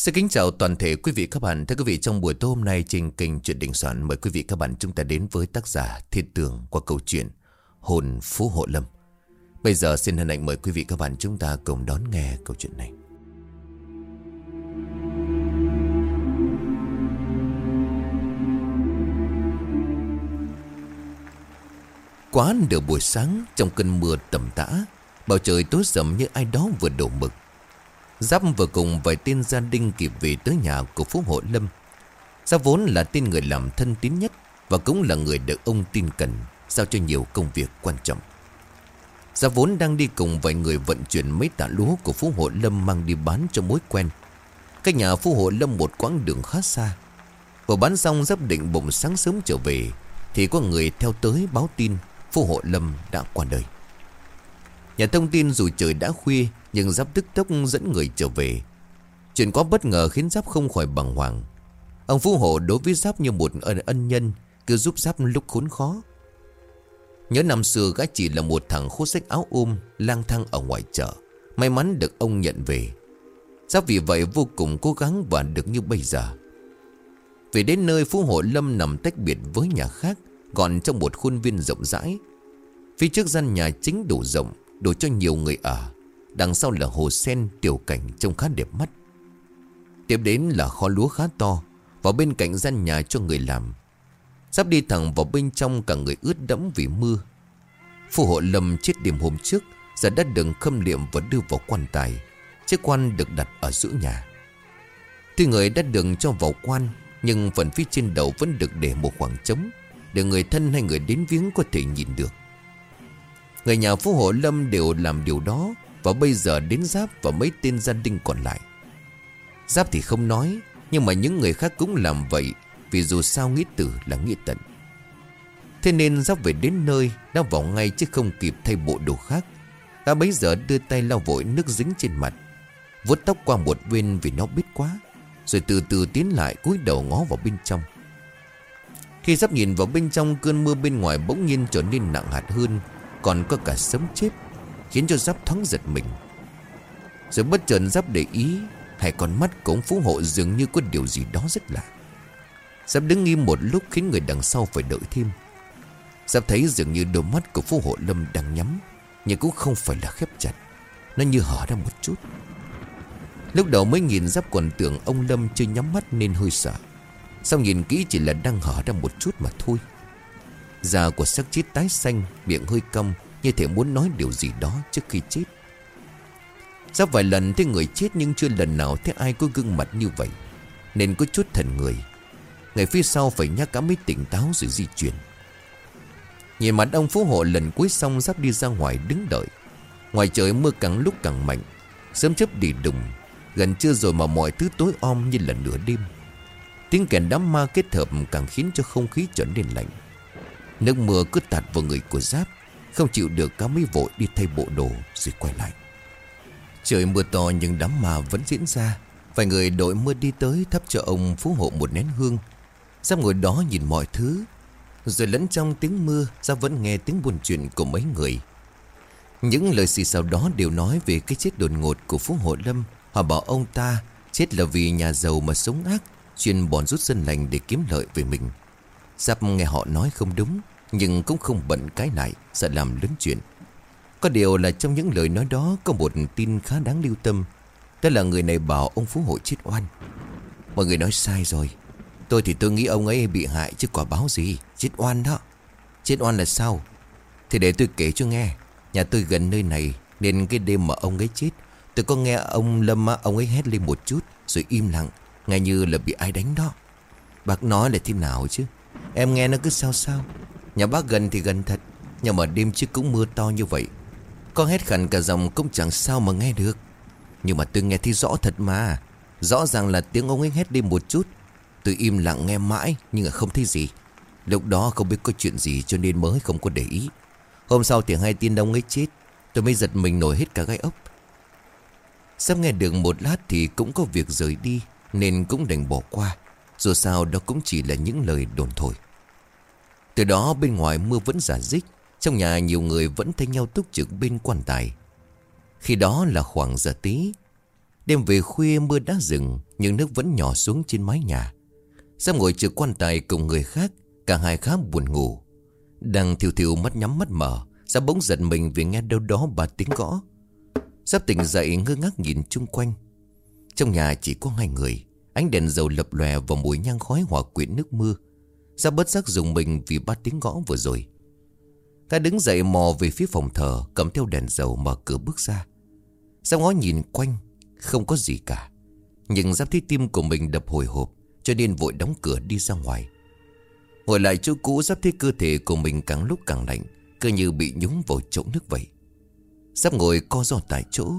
Xin kính chào toàn thể quý vị các bạn. Thưa quý vị, trong buổi tối hôm nay trên kênh Chuyện Đình Soạn mời quý vị các bạn chúng ta đến với tác giả Thiên Tường qua câu chuyện Hồn Phú Hộ Lâm. Bây giờ xin hân hạnh mời quý vị các bạn chúng ta cùng đón nghe câu chuyện này. Quá nửa buổi sáng trong cơn mưa tầm tã, bầu trời tối sầm như ai đó vừa đổ mực. Giáp vừa cùng vài tên gia đình kịp về tới nhà của Phú Hộ Lâm. Giáp vốn là tên người làm thân tín nhất và cũng là người được ông tin cần giao cho nhiều công việc quan trọng. Giáp vốn đang đi cùng vài người vận chuyển mấy tạ lúa của Phú Hộ Lâm mang đi bán cho mối quen. Cái nhà Phú Hộ Lâm một quãng đường khá xa. Vừa bán xong, Giáp định bụng sáng sớm trở về, thì có người theo tới báo tin Phú Hộ Lâm đã qua đời. Nhà thông tin dù trời đã khuya nhưng Giáp tức tốc dẫn người trở về. Chuyện quá bất ngờ khiến Giáp không khỏi bằng hoàng. Ông Phú Hộ đối với Giáp như một ân, ân nhân Cứ giúp Giáp lúc khốn khó. Nhớ năm xưa gã chỉ là một thằng khô sách áo ôm lang thang ở ngoài chợ. May mắn được ông nhận về. Giáp vì vậy vô cùng cố gắng và được như bây giờ. Về đến nơi Phú Hộ Lâm nằm tách biệt với nhà khác Còn trong một khuôn viên rộng rãi. Phía trước gian nhà chính đủ rộng Đủ cho nhiều người ở. Đằng sau là hồ sen tiểu cảnh trông khá đẹp mắt. Tiếp đến là kho lúa khá to Và bên cạnh gian nhà cho người làm. Sắp đi thẳng vào bên trong cả người ướt đẫm vì mưa. Phù hộ lâm chết đêm hôm trước Giờ đã đường khâm liệm và đưa vào quan tài. Chiếc quan được đặt ở giữa nhà. Tuy người đã đường cho vào quan, Nhưng phần phía trên đầu vẫn được để một khoảng trống Để người thân hay người đến viếng có thể nhìn được. Người nhà Phú Hộ Lâm đều làm điều đó và bây giờ đến Giáp và mấy tên gia đình còn lại. Giáp thì không nói, Nhưng mà những người khác cũng làm vậy, Vì dù sao nghĩ tử là nghĩ tận. Thế nên Giáp về đến nơi, Đã vào ngay chứ không kịp thay bộ đồ khác. Đã bấy giờ đưa tay lau vội nước dính trên mặt, vuốt tóc qua một bên vì nó biết quá, Rồi từ từ tiến lại cúi đầu ngó vào bên trong. Khi Giáp nhìn vào bên trong, Cơn mưa bên ngoài bỗng nhiên trở nên nặng hạt hơn, còn có cả sấm chết Khiến cho Giáp thoáng giật mình. Rồi bất chợt Giáp để ý, Hai con mắt của ông Phú Hộ dường như có điều gì đó rất lạ. Giáp đứng im một lúc khiến người đằng sau phải đợi thêm. Giáp thấy dường như đôi mắt của Phú Hộ Lâm đang nhắm, Nhưng cũng không phải là khép chặt. Nó như hở ra một chút. Lúc đầu mới nhìn Giáp còn tưởng ông Lâm chưa nhắm mắt nên hơi sợ. Sau nhìn kỹ chỉ là đang hở ra một chút mà thôi. Da của xác chết tái xanh, Miệng hơi cong như thể muốn nói điều gì đó trước khi chết. Giáp vài lần thấy người chết Nhưng chưa lần nào thấy ai có gương mặt như vậy, Nên có chút thần người. Ngày phía sau phải nhắc cả mới tỉnh táo rồi di chuyển. Nhìn mặt ông phú hộ lần cuối xong Giáp đi ra ngoài đứng đợi. Ngoài trời mưa càng lúc càng mạnh, Sớm chấp đi đùng, Gần trưa rồi mà mọi thứ tối om như là nửa đêm. Tiếng kèn đám ma kết hợp càng khiến cho không khí trở nên lạnh. Nước mưa cứ tạt vào người của Giáp. Không chịu được cá mới vội đi thay bộ đồ Rồi quay lại. Trời mưa to nhưng đám ma vẫn diễn ra. Vài người đội mưa đi tới thắp cho ông phú hộ một nén hương. Giáp ngồi đó nhìn mọi thứ, Rồi lẫn trong tiếng mưa, Giáp vẫn nghe tiếng buồn chuyện của mấy người. Những lời xì xào đó đều nói về cái chết đột ngột của Phú Hộ Lâm. Họ bảo ông ta chết là vì nhà giàu mà sống ác, Chuyên bòn rút dân lành để kiếm lợi về mình. Giáp nghe họ nói không đúng nhưng cũng không bận cái này, Sợ làm lớn chuyện. Có điều là trong những lời nói đó Có một tin khá đáng lưu tâm. Đó là người này bảo ông Phú Hội chết oan. Mọi người nói sai rồi. Tôi thì tôi nghĩ ông ấy bị hại chứ quả báo gì? Chết oan đó. Chết oan là sao? Thì để tôi kể cho nghe. Nhà tôi gần nơi này, Nên cái đêm mà ông ấy chết, Tôi có nghe ông Lâm ông ấy hét lên một chút, Rồi im lặng Ngay như là bị ai đánh đó. Bác nói là thế nào chứ? Em nghe nó cứ sao sao? Nhà bác gần thì gần thật, Nhưng mà đêm trước cũng mưa to như vậy. Con hét khẩn cả dòng cũng chẳng sao mà nghe được. Nhưng mà tôi nghe thấy rõ thật mà. Rõ ràng là tiếng ông ấy hét đi một chút. Tôi im lặng nghe mãi, Nhưng mà không thấy gì. Lúc đó không biết có chuyện gì cho nên mới không có để ý. Hôm sau thì hai tin đông ấy chết, Tôi mới giật mình nổi hết cả gai ốc. Sắp nghe được một lát thì cũng có việc rời đi, Nên cũng đành bỏ qua. Dù sao đó cũng chỉ là những lời đồn thổi. Từ đó bên ngoài mưa vẫn giả dích, Trong nhà nhiều người vẫn thay nhau túc trực bên quan tài. Khi đó là khoảng giờ tí, Đêm về khuya mưa đã dừng, Nhưng nước vẫn nhỏ xuống trên mái nhà. Sam ngồi trực quan tài cùng người khác, Cả hai khá buồn ngủ. Đang thiểu thiểu mắt nhắm mắt mở Sam bỗng giật mình vì nghe đâu đó bà tiếng gõ. Sắp tỉnh dậy ngơ ngác nhìn chung quanh. Trong nhà chỉ có hai người, Ánh đèn dầu lập lòe và mùi nhang khói hòa quyện nước mưa. Ra bất giác dùng mình vì ba tiếng gõ vừa rồi. Ta đứng dậy mò về phía phòng thờ, Cầm theo đèn dầu mở cửa bước ra. Giáp ngó nhìn quanh, Không có gì cả. Nhưng giáp thấy tim của mình đập hồi hộp, Cho nên vội đóng cửa đi ra ngoài. Ngồi lại chỗ cũ giáp thấy cơ thể của mình càng lúc càng lạnh Cứ như bị nhúng vào chỗ nước vậy. Giáp ngồi co ro tại chỗ,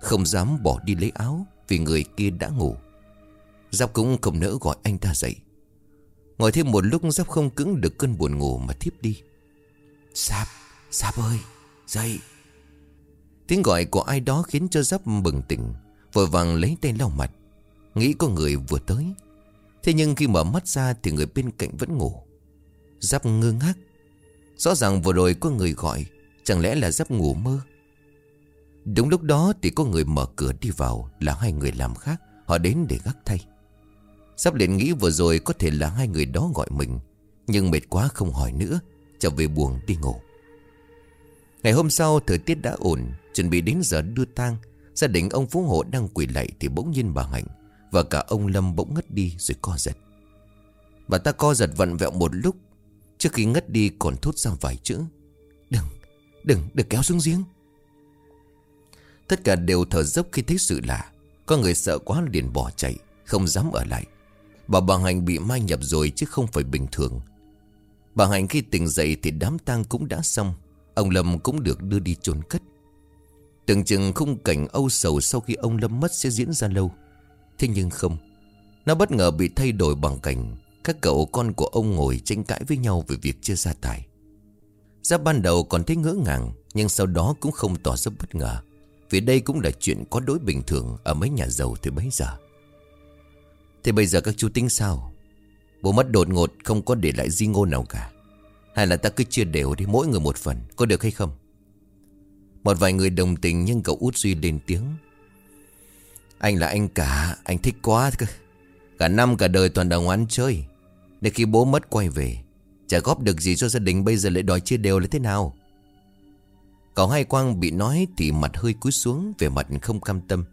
Không dám bỏ đi lấy áo Vì người kia đã ngủ. Giáp cũng không nỡ gọi anh ta dậy. Ngồi thêm một lúc Giáp không cứng được cơn buồn ngủ mà thiếp đi. Giáp, Giáp ơi, dậy. Tiếng gọi của ai đó khiến cho Giáp bừng tỉnh Vội vàng lấy tay lau mặt. Nghĩ có người vừa tới. Thế nhưng khi mở mắt ra thì người bên cạnh vẫn ngủ. Giáp ngơ ngác. Rõ ràng vừa rồi có người gọi Chẳng lẽ là Giáp ngủ mơ? Đúng lúc đó thì có người mở cửa đi vào Là hai người làm khác. Họ đến để gác thay Sắp liền nghĩ vừa rồi có thể là hai người đó gọi mình Nhưng mệt quá không hỏi nữa Trở về buồn đi ngủ. Ngày hôm sau thời tiết đã ổn Chuẩn bị đến giờ đưa tang Gia đình ông Phú Hộ đang quỳ lạy Thì bỗng nhiên bà Hạnh Và cả ông Lâm bỗng ngất đi rồi co giật. Bà ta co giật vặn vẹo một lúc Trước khi ngất đi còn thốt ra vài chữ Đừng, đừng, đừng kéo xuống giếng. Tất cả đều thở dốc khi thấy sự lạ Có người sợ quá liền bỏ chạy Không dám ở lại. Bà bà Hạnh bị mai nhập rồi chứ không phải bình thường. Bà Hạnh khi tỉnh dậy thì đám tang cũng đã xong. Ông Lâm cũng được đưa đi chôn cất. Tưởng chừng khung cảnh âu sầu sau khi ông Lâm mất sẽ diễn ra lâu. Thế nhưng không. Nó bất ngờ bị thay đổi bằng cảnh. Các cậu con của ông ngồi tranh cãi với nhau về việc chia gia tài. Ra ban đầu còn thấy ngỡ ngàng, Nhưng sau đó cũng không tỏ ra bất ngờ. Vì đây cũng là chuyện có đối bình thường Ở mấy nhà giàu từ bấy giờ. Thế bây giờ các chú tính sao? Bố mất đột ngột, không có để lại di ngôn nào cả. Hay là ta cứ chia đều đi, mỗi người một phần, Có được hay không? Một vài người đồng tình nhưng cậu út Duy lên tiếng. Anh là anh cả, Anh thích quá cơ. Cả năm cả đời toàn đồng ăn chơi. Để khi bố mất quay về, Chả góp được gì cho gia đình bây giờ lại đòi chia đều là thế nào? Cậu hai quang bị nói thì mặt hơi cúi xuống Về mặt không cam tâm.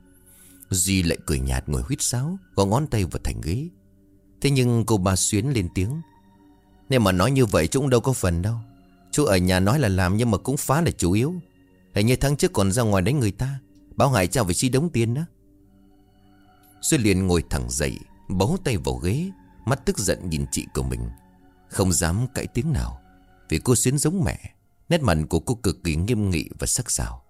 Duy lại cười nhạt ngồi huyết sáo, Gõ ngón tay vào thành ghế. Thế nhưng cô ba xuyến lên tiếng. Nếu mà nói như vậy chúng đâu có phần đâu. Chú ở nhà nói là làm nhưng mà cũng phá là chủ yếu. Hình như tháng trước còn ra ngoài đánh người ta, Báo hại cha phải chi đống tiền đó. Duy liền ngồi thẳng dậy, Bấu tay vào ghế, Mắt tức giận nhìn chị của mình. Không dám cãi tiếng nào, Vì cô xuyến giống mẹ, Nét mặt của cô cực kỳ nghiêm nghị và sắc sảo.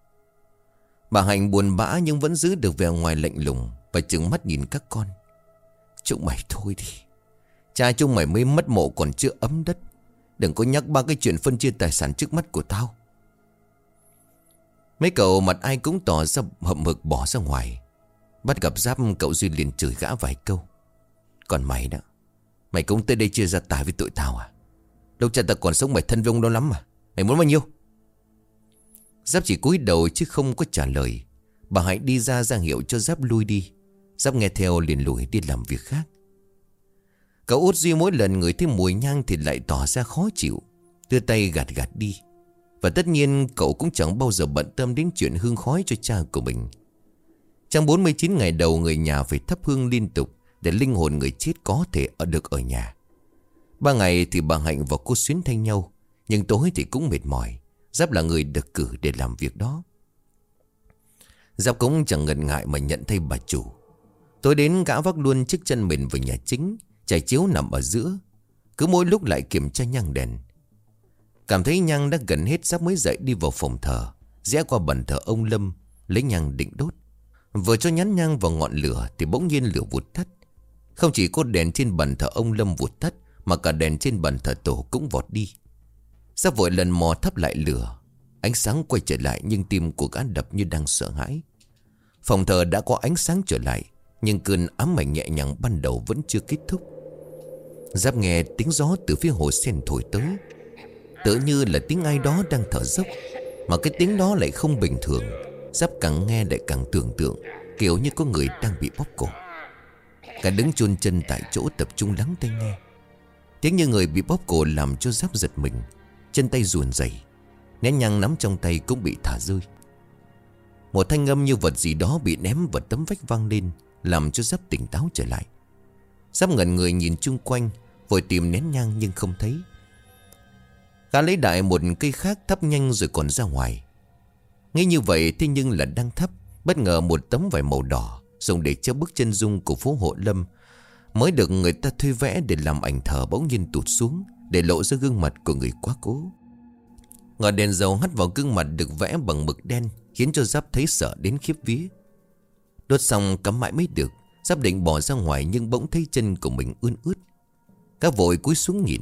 Bà Hạnh buồn bã nhưng vẫn giữ được vẻ ngoài lạnh lùng Và trừng mắt nhìn các con. Chúng mày thôi đi. Cha chúng mày mới mất mộ còn chưa ấm đất. Đừng có nhắc ba cái chuyện phân chia tài sản trước mắt của tao. Mấy cậu mặt ai cũng tỏ ra hậm hực bỏ ra ngoài. Bắt gặp Giáp, cậu Duy liền chửi gã vài câu. Còn mày đó, Mày cũng tới đây chia ra tài với tụi tao à? Lúc cha ta còn sống mày thân với ông đó lắm mà Mày muốn bao nhiêu? Giáp chỉ cúi đầu chứ không có trả lời. Bà hạnh đi ra ra hiệu cho Giáp lui đi. Giáp nghe theo liền lùi đi làm việc khác. Cậu út Duy mỗi lần người thấy mùi nhang thì lại tỏ ra khó chịu, Đưa tay gạt gạt đi. Và tất nhiên cậu cũng chẳng bao giờ bận tâm đến chuyện hương khói cho cha của mình. Trong 49 ngày đầu, người nhà phải thắp hương liên tục Để linh hồn người chết có thể ở được ở nhà. Ba ngày thì bà Hạnh và cô Xuyến thay nhau, Nhưng tối thì cũng mệt mỏi. Giáp là người được cử để làm việc đó. Giáp cũng chẳng ngần ngại mà nhận thay bà chủ. Tối đến gã vác luôn chiếc chân mình về nhà chính, Trải chiếu nằm ở giữa. Cứ mỗi lúc lại kiểm tra nhang đèn. Cảm thấy nhang đã gần hết, Giáp mới dậy đi vào phòng thờ. Rẽ qua bàn thờ ông Lâm, Lấy nhang định đốt. Vừa cho nhắn nhang vào ngọn lửa Thì bỗng nhiên lửa vụt tắt. Không chỉ cốt đèn trên bàn thờ ông Lâm vụt tắt, Mà cả đèn trên bàn thờ tổ cũng vọt đi. Giáp vội lần mò thắp lại lửa? Ánh sáng quay trở lại nhưng tim của gã đập như đang sợ hãi. Phòng thờ đã có ánh sáng trở lại, Nhưng cơn ám ảnh nhẹ nhàng ban đầu vẫn chưa kết thúc. Giáp nghe tiếng gió từ phía hồ sen thổi tới. Tựa như là tiếng ai đó đang thở dốc, Mà cái tiếng đó lại không bình thường. Giáp càng nghe lại càng tưởng tượng, Kiểu như có người đang bị bóp cổ. Cả đứng chôn chân tại chỗ tập trung lắng tai nghe. Tiếng như người bị bóp cổ làm cho giáp giật mình. Chân tay ruồn rẩy, Nén nhang nắm trong tay cũng bị thả rơi. Một thanh âm như vật gì đó bị ném vào tấm vách vang lên, Làm cho giáp tỉnh táo trở lại. Giáp ngẩn người nhìn chung quanh, Vội tìm nén nhang nhưng không thấy. Gã lấy đại một cây khác thắp nhanh rồi còn ra ngoài. Nghe như vậy thế nhưng là đang thắp, Bất ngờ một tấm vải màu đỏ Dùng để cho bức chân dung của phố hộ lâm, Mới được người ta thuê vẽ để làm ảnh thờ bỗng nhiên tụt xuống. Để lộ ra gương mặt của người quá cố. Ngọn đèn dầu hắt vào gương mặt được vẽ bằng mực đen, Khiến cho Giáp thấy sợ đến khiếp vía. Đốt xong cắm mãi mới được, Giáp định bỏ ra ngoài nhưng bỗng thấy chân của mình ươn ướt. Các vội cúi xuống nhìn.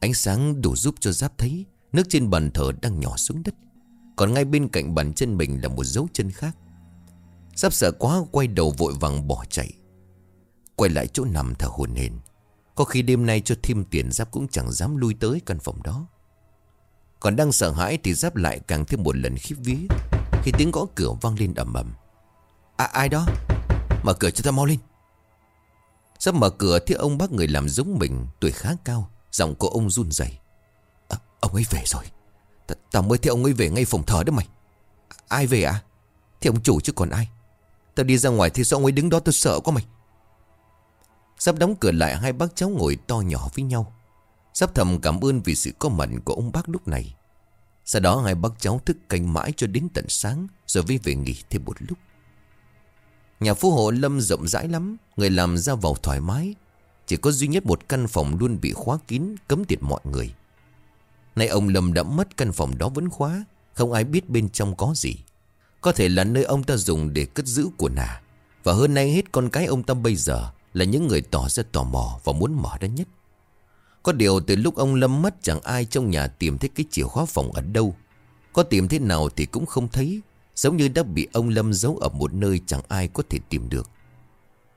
Ánh sáng đủ giúp cho Giáp thấy Nước trên bàn thờ đang nhỏ xuống đất, Còn ngay bên cạnh bàn chân mình là một dấu chân khác. Giáp sợ quá, quay đầu vội vàng bỏ chạy. Quay lại chỗ nằm thở hồn hển có khi đêm nay cho thêm tiền Giáp cũng chẳng dám lui tới căn phòng đó. Còn đang sợ hãi thì Giáp lại càng thêm một lần khiếp vía. Khi tiếng gõ cửa vang lên ầm ầm. À ai đó? Mở cửa cho ta mau lên. Giáp mở cửa thì ông bác người làm giống mình Tuổi khá cao Giọng của ông run rẩy. À, Ông ấy về rồi. Ta, ta mới thấy ông ấy về ngay phòng thờ đó mày. À, ai về à? Thì ông chủ chứ còn ai? Tao đi ra ngoài thì sao ông ấy đứng đó tôi sợ quá mày? Sắp đóng cửa lại hai bác cháu ngồi to nhỏ với nhau. Sắp thầm cảm ơn vì sự có mặt của ông bác lúc này. Sau đó hai bác cháu thức canh mãi cho đến tận sáng, Rồi vi về nghỉ thêm một lúc. Nhà phú hộ Lâm rộng rãi lắm, Người làm ra vào thoải mái. Chỉ có duy nhất một căn phòng luôn bị khóa kín, Cấm tiệt mọi người. Nay ông Lâm đã mất căn phòng đó vẫn khóa, Không ai biết bên trong có gì. Có thể là nơi ông ta dùng để cất giữ của nà. Và hơn nay hết con cái ông ta bây giờ. Là những người tỏ ra tò mò Và muốn mở ra nhất. Có điều từ lúc ông Lâm mất, Chẳng ai trong nhà tìm thấy cái chìa khóa phòng ở đâu. Có tìm thế nào thì cũng không thấy, Giống như đã bị ông Lâm giấu ở một nơi chẳng ai có thể tìm được.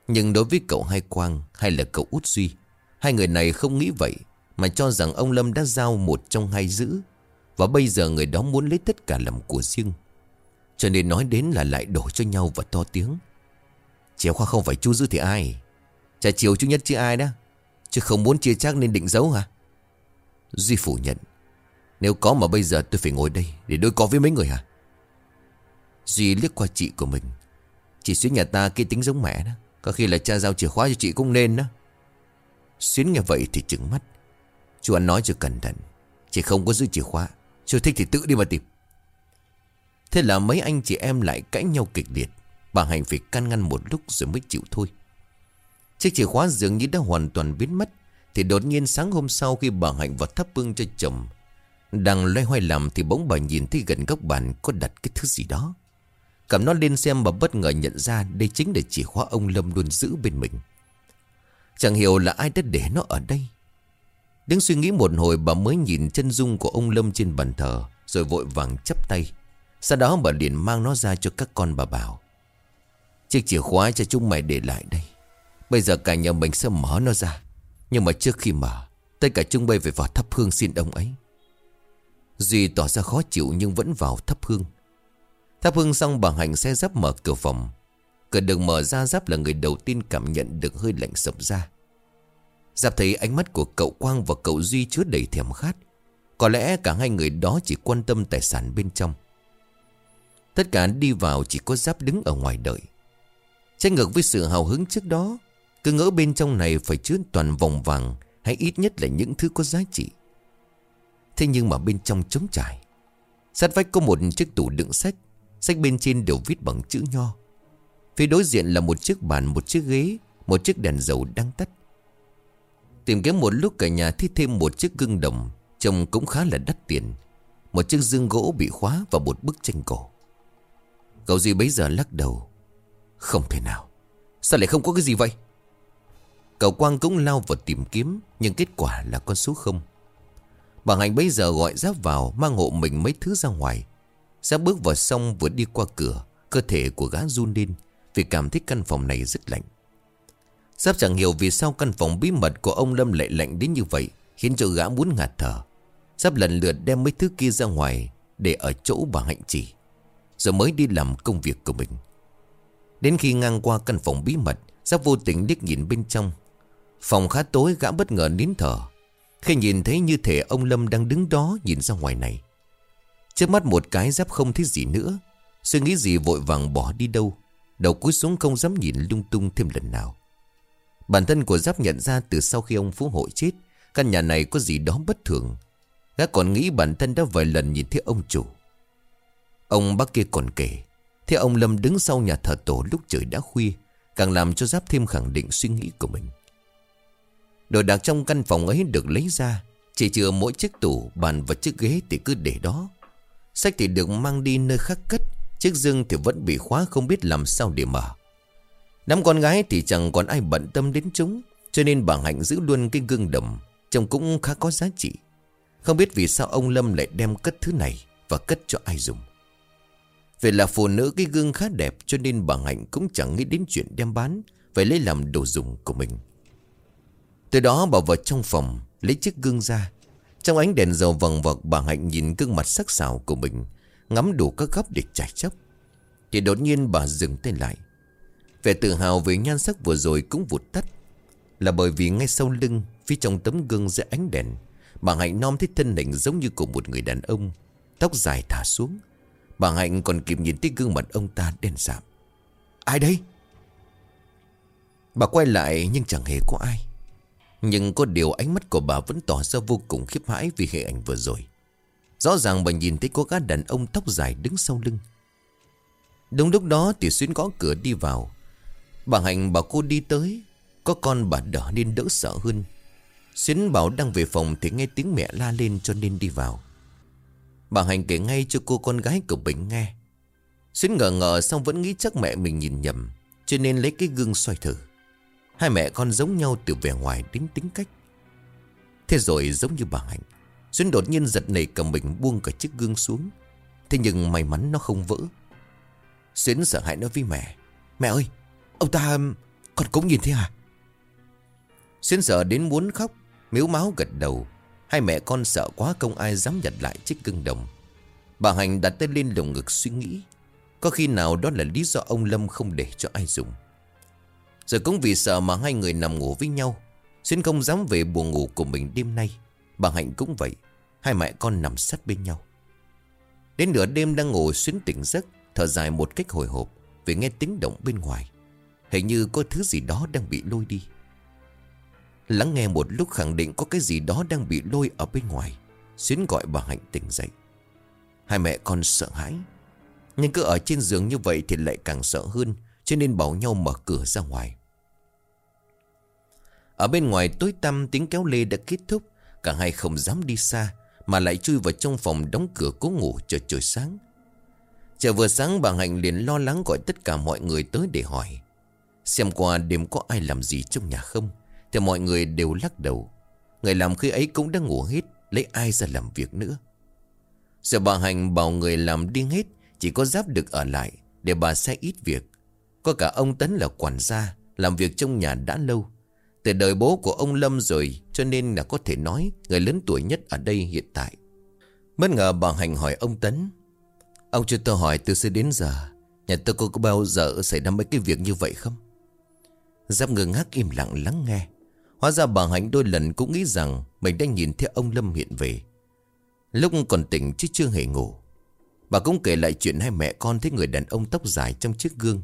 Nhưng đối với cậu Hai Quang hay là cậu Út Duy, Hai người này không nghĩ vậy, Mà cho rằng ông Lâm đã giao một trong hai giữ, Và bây giờ người đó muốn lấy tất cả làm của riêng. Cho nên nói đến là lại đổ cho nhau và to tiếng. Chìa khóa không phải chú giữ thì ai? Trả chiều chú nhất chứ ai đó. Chứ không muốn chia chắc nên định giấu hả? Duy phủ nhận. Nếu có mà bây giờ tôi phải ngồi đây Để đối có với mấy người hả? Duy liếc qua chị của mình. Chị Xuyến nhà ta kia tính giống mẹ đó. Có khi là cha giao chìa khóa cho chị cũng nên đó. Xuyến nghe vậy thì trừng mắt. Chú anh nói cho cẩn thận. Chị không có giữ chìa khóa. Chú thích thì tự đi mà tìm. Thế là mấy anh chị em lại cãi nhau kịch liệt. Bà Hành phải can ngăn một lúc rồi mới chịu thôi. Chiếc chìa khóa dường như đã hoàn toàn biến mất, Thì đột nhiên sáng hôm sau khi bà Hạnh vào thắp hương cho chồng, Đang loay hoay làm thì bỗng bà nhìn thấy gần góc bàn có đặt cái thứ gì đó Cầm nó lên xem bà bất ngờ nhận ra đây chính là chìa khóa ông Lâm luôn giữ bên mình. Chẳng hiểu là ai đã để nó ở đây. Đứng suy nghĩ một hồi, bà mới nhìn chân dung của ông Lâm trên bàn thờ, rồi vội vàng chấp tay. Sau đó bà liền mang nó ra cho các con bà bảo. Chiếc chìa khóa cho chúng mày để lại đây. Bây giờ cả nhà mình sẽ mở nó ra. Nhưng mà trước khi mở, tất cả chúng bay về vào thắp hương xin ông ấy. Duy tỏ ra khó chịu nhưng vẫn vào thắp hương. Thắp hương xong bà Hạnh xe giáp mở cửa phòng Cửa được mở ra Giáp là người đầu tiên cảm nhận được hơi lạnh sập ra Giáp thấy ánh mắt của cậu Quang và cậu Duy chứa đầy thèm khát Có lẽ cả hai người đó chỉ quan tâm tài sản bên trong Tất cả đi vào chỉ có Giáp đứng ở ngoài đợi Trái ngược với sự hào hứng trước đó cứ ngỡ bên trong này phải chứa toàn vòng vàng Hay ít nhất là những thứ có giá trị. Thế nhưng mà bên trong trống trải, Sát vách có một chiếc tủ đựng sách. Sách bên trên đều viết bằng chữ nho. Phía đối diện là một chiếc bàn, Một chiếc ghế, Một chiếc đèn dầu đang tắt. Tìm kiếm một lúc cả nhà thì thêm một chiếc gương đồng, Trông cũng khá là đắt tiền. Một chiếc dương gỗ bị khóa Và một bức tranh cổ. Cậu gì bấy giờ lắc đầu. Không thể nào. Sao lại không có cái gì vậy? Cậu Quang cũng lao vào tìm kiếm, Nhưng kết quả là con số không. Bà Hạnh bấy giờ gọi Giáp vào, Mang hộ mình mấy thứ ra ngoài. Giáp bước vào xong vừa đi qua cửa, Cơ thể của gã run lên Vì cảm thấy căn phòng này rất lạnh. Giáp chẳng hiểu vì sao căn phòng bí mật của ông Lâm lại lạnh đến như vậy, Khiến cho gã muốn ngạt thở. Giáp lần lượt đem mấy thứ kia ra ngoài Để ở chỗ bà Hạnh chỉ, Rồi mới đi làm công việc của mình. Đến khi ngang qua căn phòng bí mật, Giáp vô tình liếc nhìn bên trong Phòng khá tối gã bất ngờ nín thở. Khi nhìn thấy như thể ông Lâm đang đứng đó nhìn ra ngoài này. Trước mắt một cái Giáp không thấy gì nữa. Suy nghĩ gì vội vàng bỏ đi đâu. Đầu cúi xuống không dám nhìn lung tung thêm lần nào. Bản thân của Giáp nhận ra từ sau khi ông Phú Hội chết, Căn nhà này có gì đó bất thường. Gã còn nghĩ bản thân đã vài lần nhìn thấy ông chủ. Ông bác kia còn kể Thế ông Lâm đứng sau nhà thờ tổ lúc trời đã khuya, Càng làm cho Giáp thêm khẳng định suy nghĩ của mình. Đồ đạc trong căn phòng ấy được lấy ra. Chỉ chừa mỗi chiếc tủ, bàn và chiếc ghế thì cứ để đó. Sách thì được mang đi nơi khác cất Chiếc dương thì vẫn bị khóa không biết làm sao để mở. Năm con gái thì chẳng còn ai bận tâm đến chúng Cho nên bà Hạnh giữ luôn cái gương đồng Trông cũng khá có giá trị. Không biết vì sao ông Lâm lại đem cất thứ này Và cất cho ai dùng. Vậy là phụ nữ cái gương khá đẹp Cho nên bà Hạnh cũng chẳng nghĩ đến chuyện đem bán Phải lấy làm đồ dùng của mình. Từ đó bà vào trong phòng Lấy chiếc gương ra. Trong ánh đèn dầu vầng vọt, bà Hạnh nhìn gương mặt sắc sảo của mình, Ngắm đủ các góc để trải chóc. Thì đột nhiên bà dừng tay lại. Vẻ tự hào về nhan sắc vừa rồi cũng vụt tắt. Là bởi vì ngay sau lưng, Phía trong tấm gương dưới ánh đèn, Bà Hạnh non thấy thân hình giống như của một người đàn ông. Tóc dài thả xuống. Bà Hạnh còn kịp nhìn thấy gương mặt ông ta đen sạm. Ai đây? Bà quay lại nhưng chẳng hề có ai. Nhưng có điều ánh mắt của bà vẫn tỏ ra vô cùng khiếp hãi vì hình ảnh vừa rồi. Rõ ràng bà nhìn thấy có gã đàn ông tóc dài đứng sau lưng. Đúng lúc đó thì Xuyến gõ cửa đi vào. Bà Hạnh bảo cô đi tới. Có con bà đỡ nên đỡ sợ hơn. Xuyến bảo đang về phòng thì nghe tiếng mẹ la lên cho nên đi vào. Bà Hạnh kể ngay cho cô con gái của Bình nghe. Xuyến ngờ ngờ xong vẫn nghĩ chắc mẹ mình nhìn nhầm, Cho nên lấy cái gương xoay thử. Hai mẹ con giống nhau từ vẻ ngoài đến tính cách. Thế rồi giống như bà Hạnh Xuyến đột nhiên giật nảy cầm mình buông cả chiếc gương xuống. Thế nhưng may mắn nó không vỡ. Xuyến sợ hãi nói với mẹ Mẹ ơi, Ông ta còn cũng nhìn thế à? Xuyến sợ đến muốn khóc, Miếu máu gật đầu. Hai mẹ con sợ quá không ai dám nhặt lại chiếc gương đồng. Bà Hành đặt tay lên lồng ngực suy nghĩ. Có khi nào đó là lý do ông Lâm không để cho ai dùng? Giờ cũng vì sợ mà hai người nằm ngủ với nhau. Xuyên không dám về buồn ngủ của mình đêm nay. Bà Hạnh cũng vậy. Hai mẹ con nằm sát bên nhau. Đến nửa đêm đang ngủ, xuyên tỉnh giấc, Thở dài một cách hồi hộp Vì nghe tiếng động bên ngoài. Hình như có thứ gì đó đang bị lôi đi. Lắng nghe một lúc khẳng định có cái gì đó đang bị lôi ở bên ngoài. Xuyến gọi bà Hạnh tỉnh dậy. Hai mẹ con sợ hãi. Nhưng cứ ở trên giường như vậy thì lại càng sợ hơn. Cho nên bảo nhau mở cửa ra ngoài. Ở bên ngoài tối tăm, tiếng kéo lê đã kết thúc. Cả hai không dám đi xa, Mà lại chui vào trong phòng đóng cửa cố ngủ chờ trời sáng. Chờ vừa sáng, bà Hạnh liền lo lắng gọi tất cả mọi người tới để hỏi. Xem qua đêm có ai làm gì trong nhà không, Thì mọi người đều lắc đầu. Người làm khi ấy cũng đã ngủ hết, Lấy ai ra làm việc nữa? Giờ bà Hạnh bảo người làm đi hết, Chỉ có giáp được ở lại Để bà sẽ ít việc. Có cả ông Tấn là quản gia, Làm việc trong nhà đã lâu. Từ đời bố của ông Lâm rồi, Cho nên là có thể nói Người lớn tuổi nhất ở đây hiện tại. Bất ngờ bà Hạnh hỏi ông Tấn, Ông cho tôi hỏi từ xưa đến giờ, Nhà tôi có bao giờ xảy ra mấy cái việc như vậy không? Giáp ngừng ngác im lặng lắng nghe. Hóa ra bà Hạnh đôi lần cũng nghĩ rằng Mình đang nhìn thấy ông Lâm hiện về. Lúc còn tỉnh chứ chưa hề ngủ. Bà cũng kể lại chuyện hai mẹ con thấy người đàn ông tóc dài trong chiếc gương.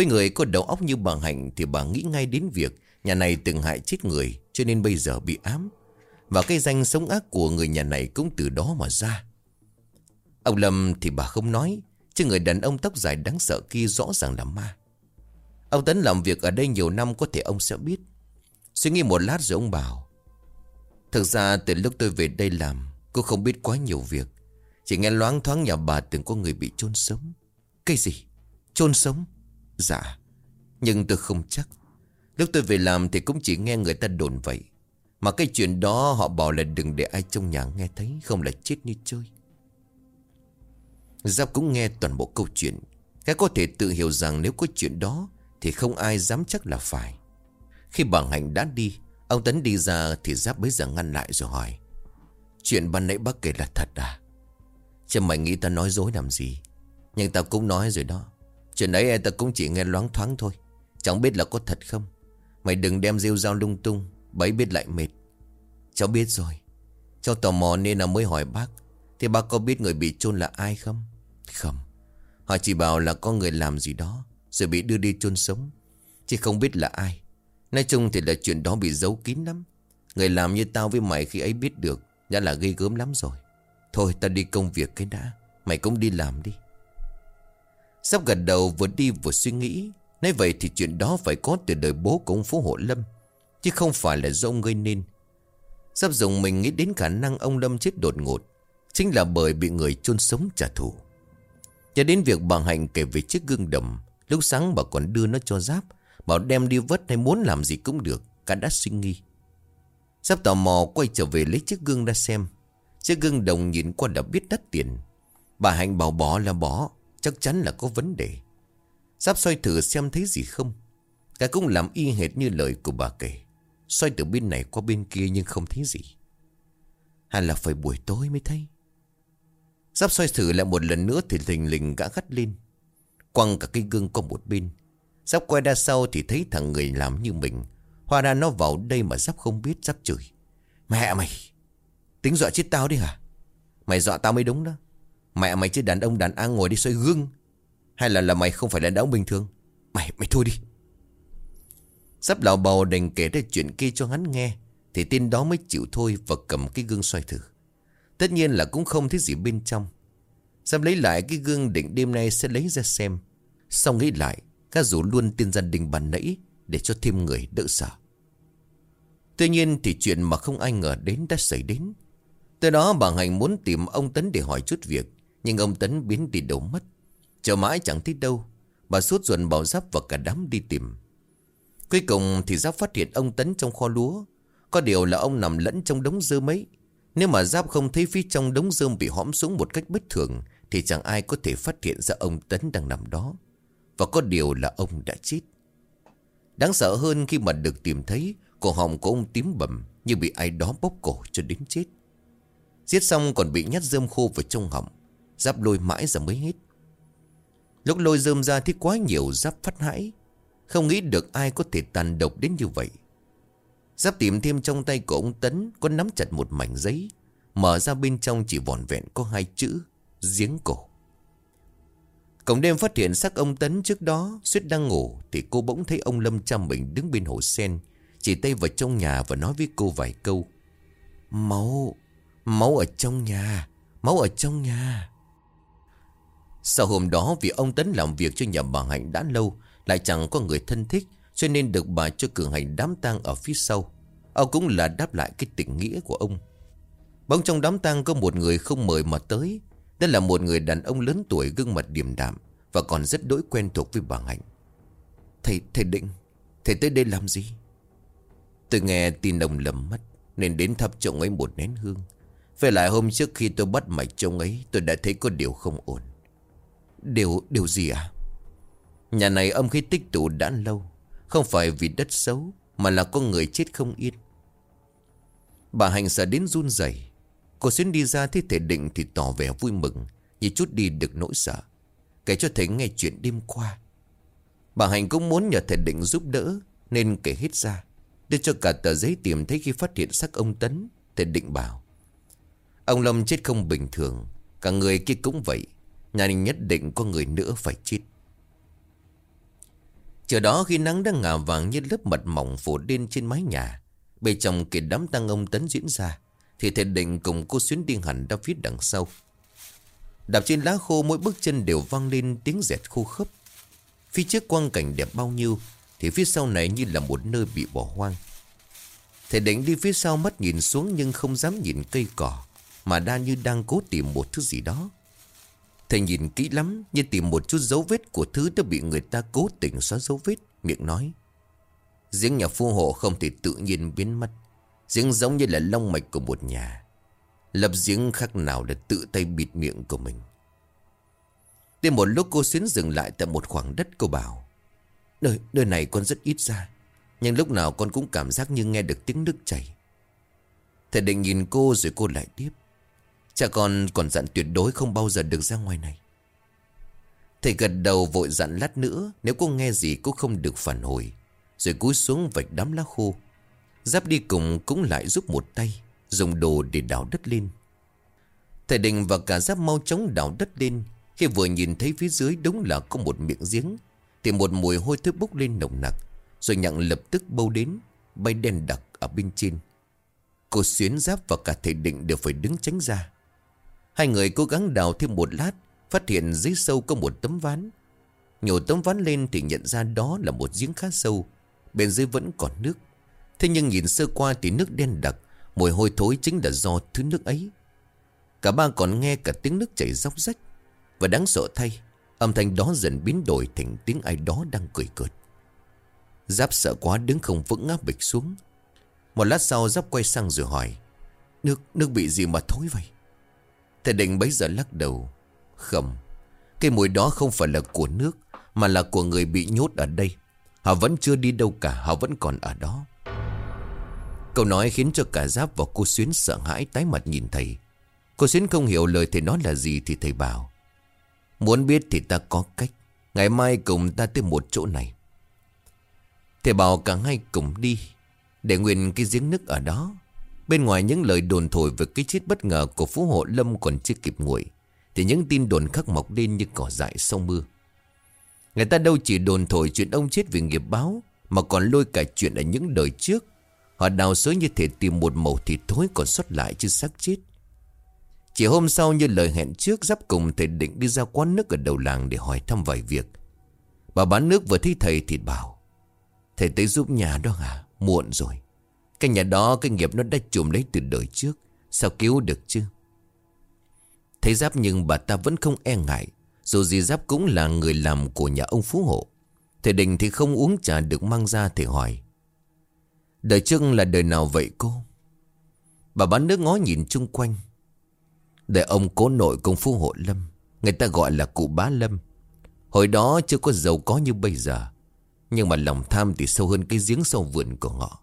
Với người có đầu óc như bà Hạnh Thì bà nghĩ ngay đến việc Nhà này từng hại chết người, Cho nên bây giờ bị ám. Và cái danh sống ác của người nhà này cũng từ đó mà ra. Ông Lâm thì bà không nói, Chứ người đàn ông tóc dài đáng sợ kia rõ ràng là ma. Ông Tấn làm việc ở đây nhiều năm, có thể ông sẽ biết. Suy nghĩ một lát rồi ông bảo, Thực ra từ lúc tôi về đây làm Cô không biết quá nhiều việc. Chỉ nghe loáng thoáng nhà bà từng có người bị chôn sống. Cái gì? chôn sống? Dạ Nhưng tôi không chắc. Lúc tôi về làm thì cũng chỉ nghe người ta đồn vậy. Mà cái chuyện đó họ bảo là đừng để ai trong nhà nghe thấy, Không là chết như chơi. Giáp cũng nghe toàn bộ câu chuyện. Cái có thể tự hiểu rằng nếu có chuyện đó Thì không ai dám chắc là phải. Khi bà Hạnh đã đi, Ông Tấn đi ra thì Giáp bấy giờ ngăn lại rồi hỏi, Chuyện ban nãy bác kể là thật à? Chứ mày nghĩ ta nói dối làm gì? Nhưng tao cũng nói rồi đó. Chuyện ấy ta cũng chỉ nghe loáng thoáng thôi. Chẳng biết là có thật không? Mày đừng đem rêu dao lung tung, Bấy biết lại mệt. Cháu biết rồi. Cháu tò mò nên là mới hỏi bác. Thì bác có biết người bị chôn là ai không? Không. Họ chỉ bảo là có người làm gì đó, Rồi bị đưa đi chôn sống. Chỉ không biết là ai. Nói chung thì là chuyện đó bị giấu kín lắm. Người làm như tao với mày khi ấy biết được, Đã là gây gớm lắm rồi. Thôi ta đi công việc cái đã. Mày cũng đi làm đi. Sắp gần đầu vừa đi vừa suy nghĩ. Nói vậy thì chuyện đó phải có từ đời bố của ông Phú Hộ Lâm, Chứ không phải là do ông gây nên. Sắp dùng mình nghĩ đến khả năng ông Lâm chết đột ngột, Chính là bởi bị người chôn sống trả thù. Cho đến việc bà Hạnh kể về chiếc gương đồng Lúc sáng bà còn đưa nó cho Giáp, Bảo đem đi vất hay muốn làm gì cũng được, Cả đã suy nghi. Giáp tò mò quay trở về lấy chiếc gương ra xem. Chiếc gương đồng nhìn qua đã biết đắt tiền. Bà Hạnh bảo bỏ là bỏ Chắc chắn là có vấn đề. Giáp xoay thử xem thấy gì không? Cả cũng làm y hệt như lời của bà kể. Xoay từ bên này qua bên kia nhưng không thấy gì. Hay là phải buổi tối mới thấy. Giáp xoay thử lại một lần nữa thì thình lình gã gắt lên. Quăng cả cây gương qua một bên. Giáp quay ra sau thì thấy thằng người làm như mình. Hoa ra nó vào đây mà Giáp không biết Giáp chửi. Mẹ mày! Tính dọa chết tao đi hả? Mày dọa tao mới đúng đó. Mẹ mày chứ đàn ông đàn an ngồi đi xoay gương. Hay là là mày không phải là đàn ông bình thường? Mày mày thôi đi. Sắp lào bầu đành kể ra chuyện kia cho hắn nghe, Thì tên đó mới chịu thôi Và cầm cái gương xoay thử. Tất nhiên là cũng không thấy gì bên trong. Sắp lấy lại cái gương định đêm nay sẽ lấy ra xem. Xong nghĩ lại Các rủ luôn tiên gia đình bàn nãy Để cho thêm người đỡ sợ. Tuy nhiên thì chuyện mà không ai ngờ đến đã xảy đến. Từ đó bà Hành muốn tìm ông Tấn để hỏi chút việc. Nhưng ông Tấn biến đi đâu mất? Chờ mãi chẳng thấy đâu. Bà suốt ruột bảo giáp và cả đám đi tìm. Cuối cùng thì Giáp phát hiện ông Tấn trong kho lúa. Có điều là ông nằm lẫn trong đống dơ mấy. Nếu mà Giáp không thấy phía trong đống dơm bị hõm xuống một cách bất thường, Thì chẳng ai có thể phát hiện ra ông Tấn đang nằm đó. Và có điều là ông đã chết. Đáng sợ hơn khi mà được tìm thấy, Cổ họng của ông tím bầm Như bị ai đó bóp cổ cho đến chết. Giết xong còn bị nhát dơm khô vào trong họng. Giáp lôi mãi ra mới hết. Lúc lôi dơm ra thì quá nhiều Giáp phát hãi. Không nghĩ được ai có thể tàn độc đến như vậy. Giáp tìm thêm trong tay của ông Tấn, Có nắm chặt một mảnh giấy. Mở ra bên trong chỉ vòn vẹn có hai chữ, Giếng cổ. Cổng đêm phát hiện xác ông Tấn trước đó, Suýt đang ngủ, Thì cô bỗng thấy ông Lâm chăm mình đứng bên hồ sen, Chỉ tay vào trong nhà và nói với cô vài câu. Máu Máu ở trong nhà, Máu ở trong nhà. Sau hôm đó vì ông Tấn làm việc cho nhà bà Hạnh đã lâu Lại chẳng có người thân thích Cho nên được bà cho cường hành đám tang ở phía sau. Ông cũng là đáp lại cái tình nghĩa của ông. Bỗng trong đám tang có một người không mời mà tới Đó là một người đàn ông lớn tuổi gương mặt điềm đạm Và còn rất đối quen thuộc với bà Hạnh. Thầy, thầy định Thầy tới đây làm gì? Tôi nghe tin ông lầm mất Nên đến thắp cho ông ấy một nén hương. Về lại hôm trước khi tôi bắt mạch trông ấy Tôi đã thấy có điều không ổn. Điều, điều gì à Nhà này âm khí tích tụ đã lâu. Không phải vì đất xấu Mà là có người chết không yên. Bà hành sợ đến run rẩy. Cô xuyên đi ra thấy thể định thì tỏ vẻ vui mừng Như chút đi được nỗi sợ. Kể cho thầy nghe chuyện đêm qua. Bà hành cũng muốn nhờ thể định giúp đỡ Nên kể hết ra. Đưa cho cả tờ giấy tìm thấy khi phát hiện xác ông Tấn thể định bảo. Ông Lâm chết không bình thường Cả người kia cũng vậy. Nhà đình nhất định có người nữa phải chết. Chờ đó khi nắng đang ngả vàng như lớp mật mỏng phủ lên trên mái nhà Bên trong kỳ đám tăng ông Tấn diễn ra, Thì thầy định cùng cô xuyến đi hẳn ra phía đằng sau. Đạp trên lá khô mỗi bước chân đều vang lên tiếng dẹt khô khốc. Phía trước quang cảnh đẹp bao nhiêu, Thì phía sau này như là một nơi bị bỏ hoang. Thầy định đi phía sau mắt nhìn xuống nhưng không dám nhìn cây cỏ, Mà đa như đang cố tìm một thứ gì đó. Thầy nhìn kỹ lắm như tìm một chút dấu vết của thứ đã bị người ta cố tình xóa dấu vết Miệng nói. Giếng nhà phu hộ không thể tự nhiên biến mất. Giếng giống như là lông mạch của một nhà. Lập giếng khác nào là tự tay bịt miệng của mình. Đến một lúc cô xuyến dừng lại tại một khoảng đất cô bảo Nơi, nơi này con rất ít ra Nhưng lúc nào con cũng cảm giác như nghe được tiếng nước chảy. Thầy định nhìn cô rồi cô lại tiếp Cha con còn dặn tuyệt đối không bao giờ được ra ngoài này. Thầy gật đầu vội dặn lát nữa, Nếu cô nghe gì cũng không được phản hồi. Rồi cúi xuống vạch đám lá khô. Giáp đi cùng cũng lại giúp một tay, Dùng đồ để đào đất lên. Thầy Đình và cả Giáp mau chóng đào đất lên. Khi vừa nhìn thấy phía dưới đúng là có một miệng giếng, Thì một mùi hôi thối bốc lên nồng nặc, Rồi nhặng lập tức bâu đến, Bay đen đặc ở bên trên. Cô Xuyến Giáp và cả thầy Định đều phải đứng tránh ra. Hai người cố gắng đào thêm một lát Phát hiện dưới sâu có một tấm ván. Nhổ tấm ván lên thì nhận ra đó là một giếng khá sâu Bên dưới vẫn còn nước. Thế nhưng nhìn sơ qua thì nước đen đặc Mùi hôi thối chính là do thứ nước ấy. Cả ba còn nghe cả tiếng nước chảy róc rách Và đáng sợ thay Âm thanh đó dần biến đổi thành tiếng ai đó đang cười cợt. Giáp sợ quá đứng không vững ngáp bịch xuống. Một lát sau Giáp quay sang rồi hỏi Nước, nước bị gì mà thối vậy? Thầy định bấy giờ lắc đầu. Không, Cái mùi đó không phải là của nước, Mà là của người bị nhốt ở đây. Họ vẫn chưa đi đâu cả, Họ vẫn còn ở đó. Câu nói khiến cho cả Giáp và cô Xuyến sợ hãi tái mặt nhìn thầy. Cô Xuyến không hiểu lời thầy nói là gì thì thầy bảo, Muốn biết thì ta có cách, Ngày mai cùng ta tới một chỗ này. Thầy bảo cả hai cùng đi, Để nguyện cái giếng nước ở đó. Bên ngoài những lời đồn thổi về cái chết bất ngờ của Phú Hộ Lâm còn chưa kịp nguội, Thì những tin đồn khắc mọc lên như cỏ dại sau mưa. Người ta đâu chỉ đồn thổi chuyện ông chết vì nghiệp báo, Mà còn lôi cả chuyện ở những đời trước. Họ đào xới như thể tìm một mẩu thịt thối còn sót lại chứ xác chết. Chỉ hôm sau như lời hẹn trước, Giáp cùng thầy định đi ra quán nước ở đầu làng để hỏi thăm vài việc. Bà bán nước vừa thấy thầy thì bảo, Thầy tới giúp nhà đó hả? Muộn rồi. Cái nhà đó, cái nghiệp nó đã trùm lấy từ đời trước. Sao cứu được chứ? Thấy Giáp nhưng bà ta vẫn không e ngại. Dù gì Giáp cũng là người làm của nhà ông Phú Hộ. Thầy Đình thì không uống trà được mang ra thì hỏi. Đời trước là đời nào vậy cô? Bà bán nước ngó nhìn chung quanh. Đời ông cố nội công Phú Hộ Lâm. Người ta gọi là cụ bá Lâm. Hồi đó chưa có giàu có như bây giờ. Nhưng mà lòng tham thì sâu hơn cái giếng sâu vườn của họ.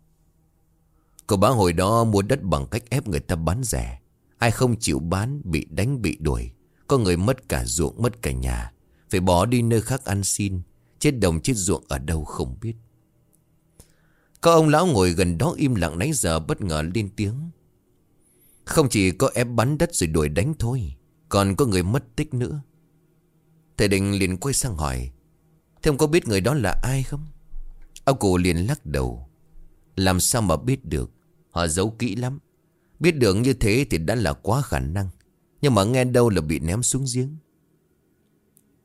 Cậu bá hồi đó mua đất bằng cách ép người ta bán rẻ. Ai không chịu bán, bị đánh, bị đuổi. Có người mất cả ruộng, mất cả nhà. Phải bỏ đi nơi khác ăn xin. Chết đồng, chết ruộng ở đâu không biết. Có ông lão ngồi gần đó im lặng nãy giờ bất ngờ lên tiếng. Không chỉ có ép bắn đất rồi đuổi đánh thôi, Còn có người mất tích nữa. Thầy Định liền quay sang hỏi, Thế ông có biết người đó là ai không? Ông cụ liền lắc đầu, Làm sao mà biết được? Họ giấu kỹ lắm. Biết được như thế thì đã là quá khả năng. Nhưng mà nghe đâu là bị ném xuống giếng.